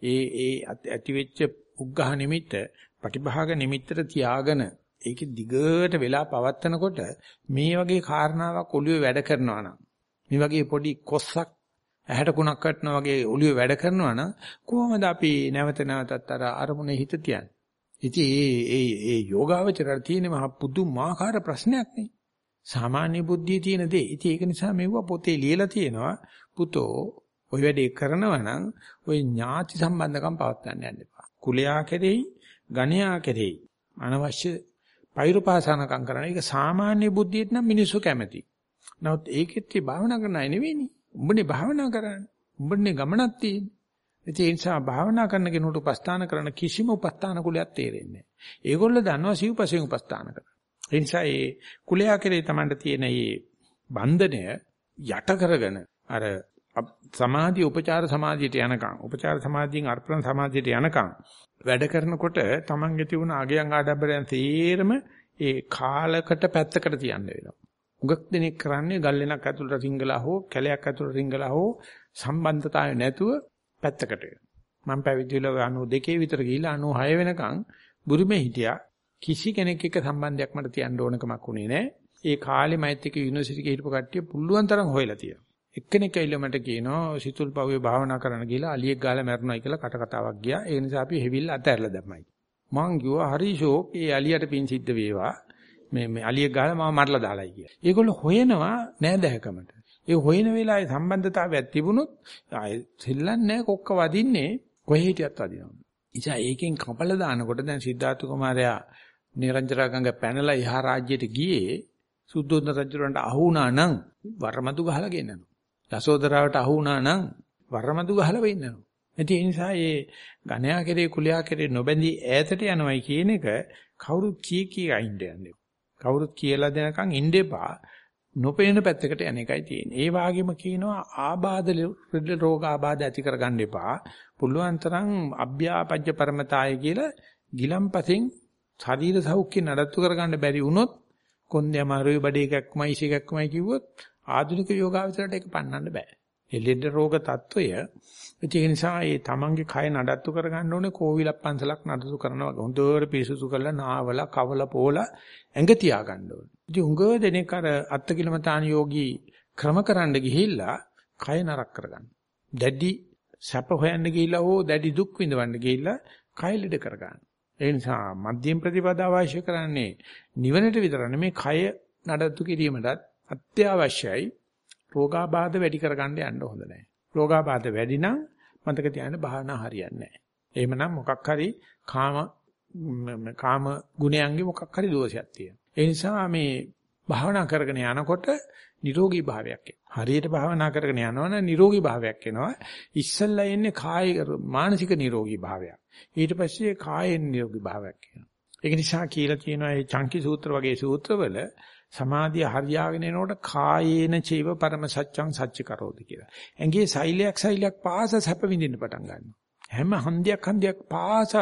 ඒ ඒ ඇති වෙච්ච උග්ඝහ නිමිත්ත ප්‍රතිභාග නිමිත්තට තියාගෙන ඒක දිගට වෙලා පවත්නකොට මේ වගේ කාරණාවක් ඔළුවේ වැඩ කරනවා නම් මේ වගේ පොඩි කොස්සක් ඇහැට කුණක් වටනවා වගේ ඔළුවේ වැඩ කරනවා නම් කොහොමද අපි නැවත නැවතත් අර අරමුණේ හිත තියන්නේ? ඉතින් ඒ ඒ ඒ යෝගාවචරය තියෙන මහ පුදුමාකාර ප්‍රශ්නයක් නේ. සාමාන්‍ය බුද්ධිය තියෙන දේ. ඉතින් ඒක නිසා මෙවුව පොතේ ලියලා තියෙනවා. පුතෝ ওই වැඩේ කරනවා නම් ওই ඥාති සම්බන්ධකම් පවත්වන්න යන්න එපා. කුලයා කෙරෙහි, ගණයා කෙරෙහි අනවශ්‍ය පෛරුපාසනකම් කරන එක සාමාන්‍ය බුද්ධියට නම් මිනිස්සු කැමති. නමුත් ඒකෙත් භාවනා කරන අය නෙවෙයිනේ. උඹනේ භාවනා කරන්නේ. උඹනේ ගමනක් තියෙන්නේ. ඒ නිසා භාවනා කරන කෙනෙකුට උපස්ථාන කරන කිසිම උපස්ථාන කුලයක් තේරෙන්නේ නැහැ. ඒගොල්ලෝ දන්නවා සිව්පසෙන් උපස්ථාන කරන. ඒ නිසා ඒ කුලයා කෙරේ Tamanට තියෙන මේ බන්ධනය යට කරගෙන අර සමාධි උපචාර සමාධියට යනකම් උපචාර සමාධියෙන් අර්පණ සමාධියට යනකම් වැඩ කරනකොට Tamange තිබුණ අගයන් ආඩම්බරයන් තේරම ඒ කාලකට පැත්තකට තියන්න වෙනවා. උගක් දෙනෙක් කරන්නේ ගල්ලෙනක් ඇතුළට රිංගලා හෝ කැලයක් ඇතුළට රිංගලා හෝ සම්බන්ධතාවය නැතුව පැත්තකට වෙනවා. මම පැවිදිලා 92 විතර ගිහිල්ලා 96 වෙනකන් බුරුමේ හිටියා. කිසි කෙනෙක් එක්ක සම්බන්ධයක් මට තියන්න ඕනකමක් උනේ නැහැ. ඒ කාලේ මෛත් එක්ක යුනිවර්සිටි එකේ හිටපු කට්ටිය පුළුවන් තරම් හොයලා තියෙනවා. එක්කෙනෙක් ඇවිල්ලා මට කියනවා සිතුල් පව්වේ භාවනා කරන්න ගිහලා අලියෙක් ගාලා මැරුණායි කියලා කට කතාවක් ගියා. ඒ නිසා අපි හෙවිල්ල අතහැරලා දැම්මයි. මං කිව්වා හරි ෂෝක් ඒ අලියට පින් සිද්ධ වේවා. මේ මේ අලියෙක් ගාලා මම මරලා දාලයි කියලා. ඒගොල්ලෝ හොයනවා නෑදෑකමට. ඒ හොයන වෙලාවේ සම්බන්ධතාවයක් තිබුණොත් ආයෙ සෙල්ලන්නේ කොක්ක වදින්නේ කොහේ හිටියත් වදිනවා. ඉතින් ඒකෙන් කපල දානකොට දැන් සිද්ධාර්ථ කුමාරයා නිරංජරගංග පැනලා එහා රාජ්‍යයට ගියේ සුද්ධෝදන රජුරන්ට අහු වුණා නම් වරමතු ගහලා ගෙන්නනවා. යසෝදරාවට අහු වුණා නම් වරමතු ගහලා වෙන්නනවා. ඒ නිසා මේ ඝණයා කෙරේ කුලයා කෙරේ නොබැඳී ඈතට යනවයි කියන එක කවුරුත් කී කී අයින්ද යන්නේ. කවුරුත් කියලා දෙනකන් ඉන්න එපා. නොපෙනෙන පැත්තකට යන එකයි තියෙන්නේ. ඒ වගේම කියනවා ආබාධ රෝග ආබාධ ඇති කරගන්න එපා. පුළුවන් තරම් අභ්‍යාපජ්‍ය පරමතාය කියලා ගිලම්පසෙන් ශරීර සෞඛ්‍ය නඩත්තු කරගන්න බැරි වුණොත් කොන්දේ අමාරුයි බඩේ එකක්මයි ඉෂ එකක්මයි කිව්වොත් ආධුනික යෝගාවචරයට ඒක පන්නන්න බෑ. ඒ ලෙඩ රෝග తত্ত্বය ඒක නිසා ඒ තමන්ගේ කය නඩත්තු කරගන්න ඕනේ කෝවිලක් පන්සලක් නඩත්තු කරනවා වගේ. හොඳට පිරිසුදු කරලා නාවල කවල පොල ඇඟ තියාගන්න ඕනේ. ඉතින් උඟව දෙනෙක් අර අත්තකිලමතාන යෝගී ක්‍රම කරන්න ගිහිල්ලා කය නරක කරගන්න. දැඩි සැප හොයන්න ගිහිල්ලා හෝ දැඩි දුක් විඳවන්න ගිහිල්ලා කය ලෙඩ කරගන්න. ඒ නිසා මධ්‍යම ප්‍රතිපදාව අවශ්‍ය කරන්නේ නිවනට විතර නෙමෙයි කය නඩත්තු කිරීමටත් අත්‍යවශ්‍යයි රෝගාබාධ වැඩි කරගන්න යන්න හොඳ නැහැ. රෝගාබාධ වැඩි නම් මතක තියාගන්න භාවනා හරියන්නේ නැහැ. එහෙමනම් මොකක් හරි කාම කාම ගුණයන්ගේ මොකක් හරි දෝෂයක් තියෙනවා. ඒ නිසා මේ භාවනා කරගෙන යනකොට නිරෝගී භාවයක් එනවා. හරියට භාවනා කරගෙන යනවනම් නිරෝගී භාවයක් එනවා. ඉස්සල්ලා එන්නේ කාය මානසික නිරෝගී භාවයක්. ඊට පස්සේ කායෙන් නිරෝගී භාවයක් එනවා. ඒක නිසා කියලා තියෙනවා මේ චංකි සූත්‍ර වගේ සූත්‍රවල සමාධිය හරියාගෙන එනකොට කායේන චේව පරම සත්‍යං සච්ච කරෝති කියලා. ඇඟේ සෛලයක් සෛලයක් පාස සැප විඳින්න පටන් ගන්නවා. හැම හන්දියක් හන්දියක් පාස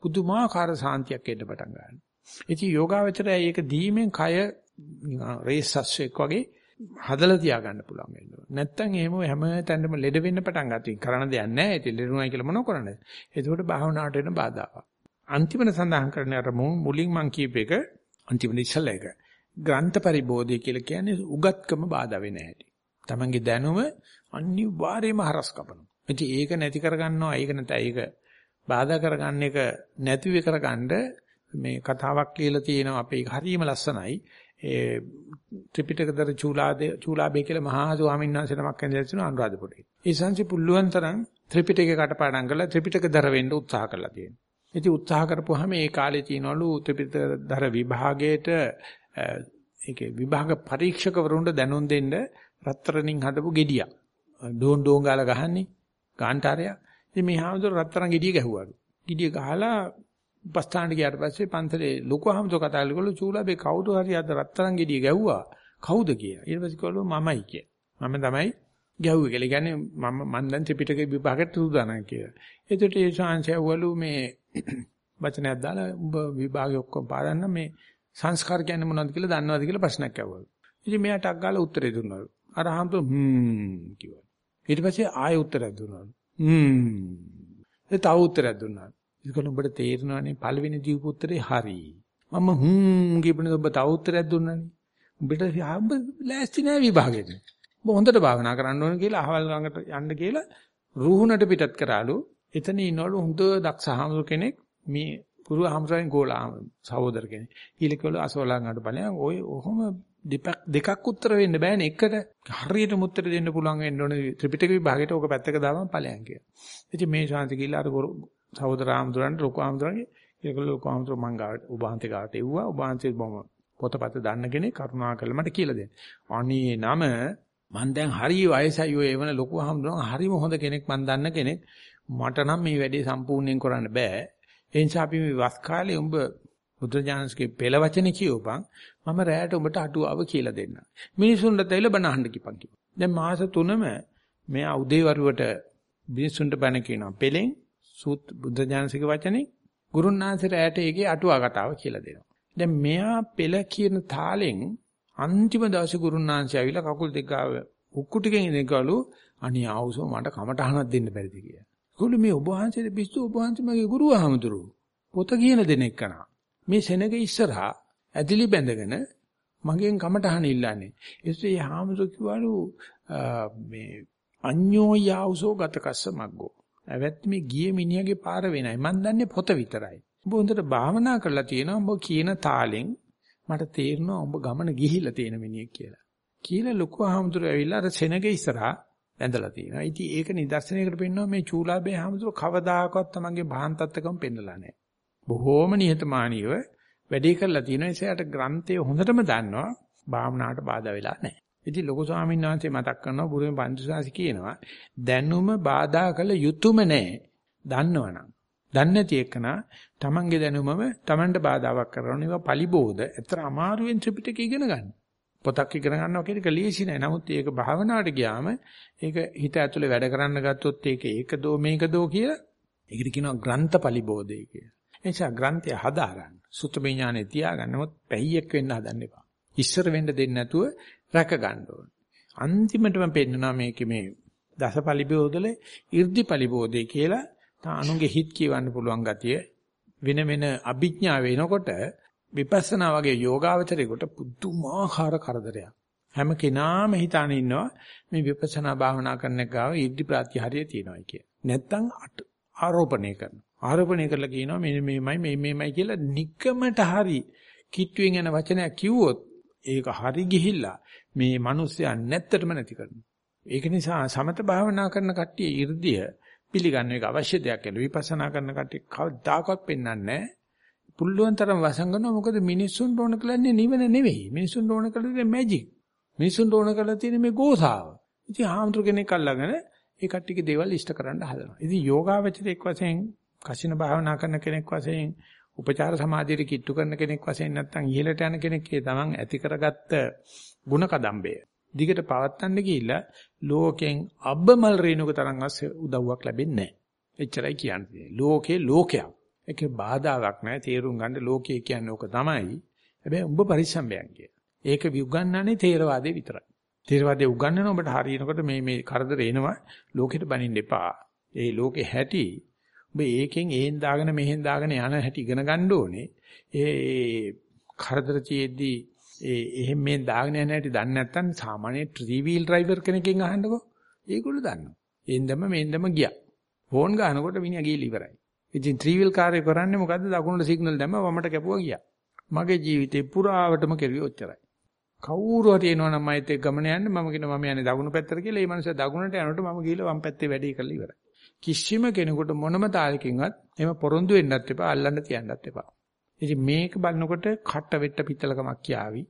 පුදුමාකාර සාන්තියක් එන්න පටන් ගන්නවා. ඉතින් යෝගාවචරය ඒක දීමෙන් කය රේසස්ෙක් වගේ හදලා තියාගන්න පුළුවන් වෙනවා. නැත්තම් එහෙම හැම තැනම ලෙඩ වෙන්න පටන් ගත්තා. කරන්න දෙයක් නැහැ. ඉතින් ලෙඩුණයි කියලා මොනව කරන්නද? ඒකෝට භාවනාවට වෙන බාධාවක්. අන්තිමට සඳහන් කරන අර මුලින් මං කියප එක අන්තිමට ඉස්සලා එක. ග්‍රන්ථ පරිබෝධය කියලා කියන්නේ උගත්කම බාධා වෙන හැටි. Tamange දැනුම අනිවාර්යයෙන්ම හරස් කපනවා. ඉතින් ඒක නැති කරගන්නවා. ඒක නැත්නම් ඒක බාධා කරගන්න එක නැති වෙ කරගන්න මේ කතාවක් කියලා තියෙනවා අපේ හරීම ලස්සනයි. ඒ ත්‍රිපිටකදර චූලාදේ චූලාබේ කියලා මහා ස්වාමීන් වහන්සේ නමක් ඇඳලා තියෙනවා අනුරාධපුරේ. ඒ සංසි පුල්ලුවන් තරම් ත්‍රිපිටකේ කටපාඩම් කරලා ත්‍රිපිටකදර වෙන්න උත්සාහ කරලා තියෙනවා. ඉතින් උත්සාහ කරපුවාම ඒ කාලේ තියෙනවලු ත්‍රිපිටකදර විභාගයේට ඒකේ විභාග පරීක්ෂකවරුන්ට දැනුම් දෙන්න රත්තරන්ින් හදපු ගෙඩියක්. ඩෝන් ඩෝන් ගාලා ගහන්නේ ගාන්ටාරය. ඉතින් මේ හාමුදුර රත්තරන් ගෙඩිය ගැහුවලු. ගෙඩිය ගහලා උපස්ථානට ගියාට පස්සේ පන්සලේ ලොකු හාමුදුර කතා කරලා චූලාබේ කවුරු හරි අද රත්තරන් ගෙඩිය ගැහුවා. කවුද කියලා. ඊට පස්සේ කිව්වලු මමයි කිය. මම තමයි ගැහුවේ කියලා. කියන්නේ මම මන් දැන් ත්‍රිපිටකේ විභාගයට සූදානම් කියලා. ඒකට ඒ ශාංශයවලු මේ (clears throat) වචනයක් දාලා උඹ විභාගෙ ඔක්කොම පාරන්න මේ සංස්කාර කියන්නේ මොනවද කියලා දන්නවද කියලා ප්‍රශ්නයක් ඇහුවා. ඉතින් මෙයාට අග්ගාලා උත්තරේ දුන්නා. අර හම්තු හ්ම් කිව්වා. ඊට පස්සේ ආයෙ උත්තරයක් දුන්නා. හ්ම්. ඒ තව උත්තරයක් දුන්නා. ඒකල උඹට තේරෙනවනේ පළවෙනි දීපු උත්තරේ හරි. මම හ්ම් කියපුණේ ඔබ තව උත්තරයක් දුන්නානේ. උඹට හම්බ ලෑස්ති නෑ විභාගෙට. ඔබ හොඳට භාවනා කරන්න ඕන කියලා අහවල් ගඟට යන්න කියලා රුහුණට පිටත් කරාලු. එතන ඉන්නවලු හොඳ දක්ෂ හාමුදුර කෙනෙක් මේ ගුරු හම්සෙන් ගෝලා සහෝදර කෙනෙක්. ඊළකවල අසෝලං අඩ බලයන් ඔය ඔහොම දෙකක් උත්තර වෙන්න බෑනේ එකට හරියටම උත්තර දෙන්න පුළුවන් වෙන්න ඕනේ ත්‍රිපිටක විභාගයට ඕක පැත්තක දාමන් ඵලයන් කියලා. ඉතින් මේ ශාන්ති කිල්ල අර සහෝදර ආම්දුරන්ට ලොකු ආම්දුරන්ගේ ඒකල ලොකු ආම්දුර මං ගාවට උභාන්ති ගාවට එව්වා උභාන්ති බොම පොතපත දන්න කෙනෙක් කරුණාකරලා මට කියලා දෙන්න. අනේ නම මං දැන් හරි වයසයි ඔය එවන ලොකු ආම්දුරන් හරිම හොඳ කෙනෙක් මං දන්න කෙනෙක් මට නම් මේ වැඩේ සම්පූර්ණයෙන් කරන්න බෑ. ඒ නිසා අපි මේ වස් කාලේ උඹ බුදුජානස්ගේ පෙළ වචනේ කියවපන් මම රැයට උඹට අටුවාව කියලා දෙන්න. මිනිසුන්ට තැවිල බණ අහන්න කිපන් කිව්වා. දැන් මාස 3ම මෙයා උදේවරුවට මිනිසුන්ට බණ කියනවා. පෙළෙන් සූත් බුදුජානසික වචනේ ගුරුනාන්සේ රැයට ඒකේ අටුවා කතාව කියලා දෙනවා. දැන් මෙයා පෙළ කියන තාලෙන් අන්තිම දවසේ ගුරුනාන්සේ ඇවිල්ලා කකුල් දෙක ගාව උක්කු ටිකෙන් ඉඳගලු අනිය ආවුසෝ මට කමටහනක් දෙන්න බැරිද කියලා. ඒගොල්ලෝ මේ ඔබ වහන්සේට පිස්සු ඔබ වහන්සේ මගේ ගුරු ආමතුරු. පොත කියන දෙනෙක් කනා. මේ සෙනග ඉස්සරහා ඇදිලි බැඳගෙන මගෙන් කමටහන ඉල්ලන්නේ. ඒසේ ආමතුරු කිව්වලු මේ අඤ්ඤෝ යාවසෝ ගතකස්ස මග්ගෝ. ඇවැත් මේ ගියේ මිනිහගේ පාර වෙනයි. මන් දන්නේ පොත විතරයි. ඔබ හොඳට භාවනා කරලා තියෙනවා ඔබ කියන තාලෙන් මට තේරෙනවා ඔබ ගමන ගිහිල්ලා තියෙන මිනිහෙක් කියලා. කියලා ලොකු ආමතුරු ඇවිල්ලා අර සෙනග ඉස්සරහා ඇඳලා තියෙනවා. ඉතින් ඒක නිදර්ශනයකට පෙන්වනවා මේ චූලාබේ හැමතුරු කවදාකවත් තමන්ගේ භාන්තත්කම පෙන්නලා නැහැ. බොහෝම නිහතමානීව වැඩේ කරලා තියෙනවා. ඒසයට ග්‍රන්ථය හොඳටම දන්නවා. භාවනාවට බාධා වෙලා නැහැ. ඉතින් ලොකු ස්වාමීන් වහන්සේ මතක් කරනවා බුරුමේ පන්තිසාසි කියනවා දැනුම බාධා කළ යුතුයම නැහැ. දන්නවනම්. දන්නේ නැති එකන තමන්ගේ දැනුමම තමන්ට බාධාවක් කරනවා. ඒවා පලිබෝධ. ඇත්තට අමාරුවෙන් ත්‍රිපිටකය ඉගෙන ගන්න. පොතක් ඉගෙන ගන්නවා කියන එක ලේසි නෑ. නමුත් ඒක භාවනාවට ගියාම ඒක හිත ඇතුලේ වැඩ කරන්න ගත්තොත් ඒක ඒක දෝ මේක දෝ කියලා ඒකට කියනවා ග්‍රන්ථ පලිබෝධය කියලා. එනිසා ග්‍රන්ථය හදාගන්න. සුත්තම ඥානෙ තියාගන්න. නමුත් පැහියෙක් වෙන්න හදන්න එපා. ඉස්සර වෙන්න දෙන්නේ නැතුව රැක ගන්න ඕනේ. අන්තිමටම පෙන්නනවා මේකේ මේ දසපලිබෝධල 이르දිපලිබෝධය කියලා තා අනුගේ හිත් කියවන්න පුළුවන් ගතිය වෙන වෙන අභිඥා වෙනකොට විපස්සනා වගේ යෝගාවචරයකට පුදුමාකාර කරදරයක්. හැම කෙනාම හිතාන ඉන්නවා මේ විපස්සනා භාවනා කරන ගාව ඉද්ධි ප්‍රත්‍යහාරය තියෙනවා කිය. නැත්තම් ආරෝපණය කරනවා. ආරෝපණය කරලා කියනවා මේ මේමයි මේ මේමයි කියලා নিকමට හරි කිට්ටුවෙන් යන වචනයක් කිව්වොත් ඒක හරි ගිහිල්ලා මේ මිනිස්සයා නැත්තටම නැති කරනවා. ඒක නිසා සමත භාවනා කරන කට්ටිය 이르දිය පිළිගන්න එක අවශ්‍ය දෙයක් කියලා විපස්සනා කරන කට්ටිය කවදාකවත් පෙන්වන්නේ නැහැ. පුල්ලුවන් තරම් වසංගනවා මොකද මිනිස්සුන්ට ඕන කරන්නේ නිවන නෙවෙයි. මිනිස්සුන්ට ඕන කරන්නේ මැජික්. මිනිස්සුන්ට ඕන කරලා තියෙන මේ ගෝසාව. ඉතින් ආම්තුරු කෙනෙක් අල්ලගෙන ඒ කට්ටියගේ දේවල් ඉෂ්ට කරන්න හදනවා. ඉතින් යෝගාවචරයක් වශයෙන් කසින භාවනා කරන කෙනෙක් වශයෙන් උපචාර සමාධියට කිට්ටු කරන කෙනෙක් වශයෙන් නැත්නම් ඉහළට යන කෙනෙක් ඒ තමන් ඇති කරගත්ත ಗುಣ කදම්බය. දිගට පවත්තන්න ගිහිල්ලා ලෝකෙන් අබ්බමල් රේණුක තරම්වත් උදව්වක් ලැබෙන්නේ නැහැ. එච්චරයි කියන්නේ. ලෝකේ ලෝකයක්. ඒකේ බාධාවක් නැහැ. තේරුම් ගන්න ලෝකය කියන්නේ ඕක තමයි. හැබැයි උඹ පරිස්සම්බයන් කිය. ඒක විුගන්නන්නේ තේරවාදේ විතරයි. තේරවාදේ උගන්නන ඔබට හරියනකොට මේ මේ කරදර එනවා ලෝකෙට බනින්න එපා. ඒ ලෝකේ හැටි ඔබ ඒකෙන් එහෙන් දාගෙන මෙහෙන් දාගෙන යන හැටි ඉගෙන ගන්න ඕනේ. ඒ කරදර තියෙද්දී ඒ එහෙන් මේ දාගෙන යන හැටි දන්නේ නැත්නම් සාමාන්‍ය ත්‍රී වීල් ඩ්‍රයිවර් කෙනකින් අහන්නකෝ. ඒගොල්ලෝ දන්නවා. එන්දම මෙන්දම ගියා. ෆෝන් ගන්නකොට මිනිහා ගිහලා ඉවරයි. ඉතින් ත්‍රී වීල් කාර්යය කරන්නේ මොකද්ද? දකුණට සිග්නල් දැම්ම වමට කැපුවා ගියා. මගේ ජීවිතේ පුරාවටම කෙරුවේ ඔච්චරයි. කවුරු හරි එනවනම් මම ඒත් ගමන යන්න මම කියන මම යන්නේ දකුණු පැත්තට කියලා ඒ මනුස්සයා දකුණට යනකොට මම ගිහලා වම් පැත්තේ වැඩේ කරලා ඉවරයි. කිසිම කෙනෙකුට මොනම තාලකින්වත් එහෙම පොරොන්දු වෙන්නත් එපා අල්ලන්න තියන්නත් එපා. ඉතින් මේක බලනකොට කට වෙට්ට පිටලකමක් කියාවි.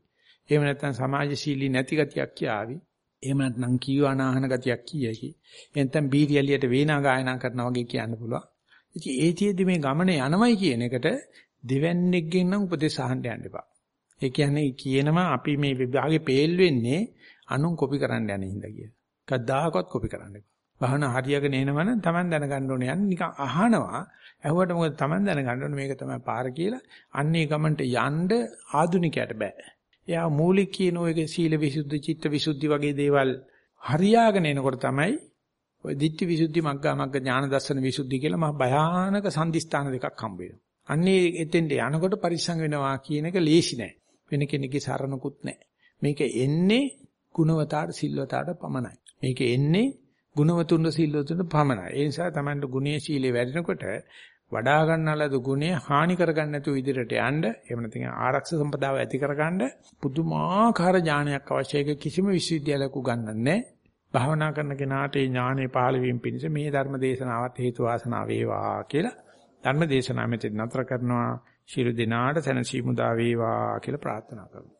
එහෙම නැත්නම් සමාජශීලී නැති ගතියක් කියාවි. එහෙම නැත්නම් කීවානාහන ගතියක් කියකි. එතෙන් බීරියලියට වේනා ගායනා කරනවා වගේ කියන්න පුළුවන්. ඉතින් ඒතියෙදි මේ ගමනේ යනවයි කියන එකට දෙවන්නේක්ගෙන් නම් උපදේශ අහන්න යන්න එපා. ඒ කියන්නේ කියනවා අපි මේ විභාගේ පේල් වෙන්නේ අනුන් කොපි කරන්න යන හින්දා කියලා. කවදාකවත් කොපි කරන්න එපා. භාවනා හරියගෙන එනවනම් Taman දැනගන්න ඕනේ යන්නේ නිකන් අහනවා. ඇහුවට මොකද Taman දැනගන්න ඕනේ මේක තමයි පාර කියලා. අන්නේ ගමන්ට යන්න ආදුනිකයට බෑ. එයා මූලික කියන ඔය සීල විසුද්ධි, චිත්ත විසුද්ධි වගේ දේවල් හරියාගෙන එනකොට තමයි ඔය ditthi විසුද්ධි, මග්ගා මග්ග ඥාන දර්ශන විසුද්ධි කියලා මහ භයානක සම්දිස්ථාන දෙකක් හම්බ වෙනවා. අන්නේ එතෙන්ට යනකොට පරිස්සම් වෙනවා කියන එක ලේසි නෑ. වෙන කෙනෙක්ගේ සරණකුත් නෑ. මේක එන්නේ ගුණවතාට සිල්වතාට පමණයි. මේක එන්නේ ගුණවතුන්ට සිල්වතුන්ට පමණයි. ඒ නිසා Tamanට ගුණයේ සීලේ වැඩෙනකොට වඩා ගන්නලද ගුණය හානි කරගන්න නැතුව ඉදිරියට යන්න එහෙම නැත්නම් ආරක්ෂක සම්පදාව ඇති කරගන්න පුදුමාකාර ඥානයක් අවශ්‍යයි කිසිම විශ්වවිද්‍යාලයක උගන්වන්නේ භාවනා කරන කෙනාට ඒ ඥානෙ පහළ වීම පිණිස මේ ධර්ම දේශනාවත් හේතු වාසනා වේවා කියලා ධර්ම දේශනාව මෙතන නතර කරනවා. ශිරු දිනාට සැනසීම දා වේවා කියලා ප්‍රාර්ථනා කරනවා.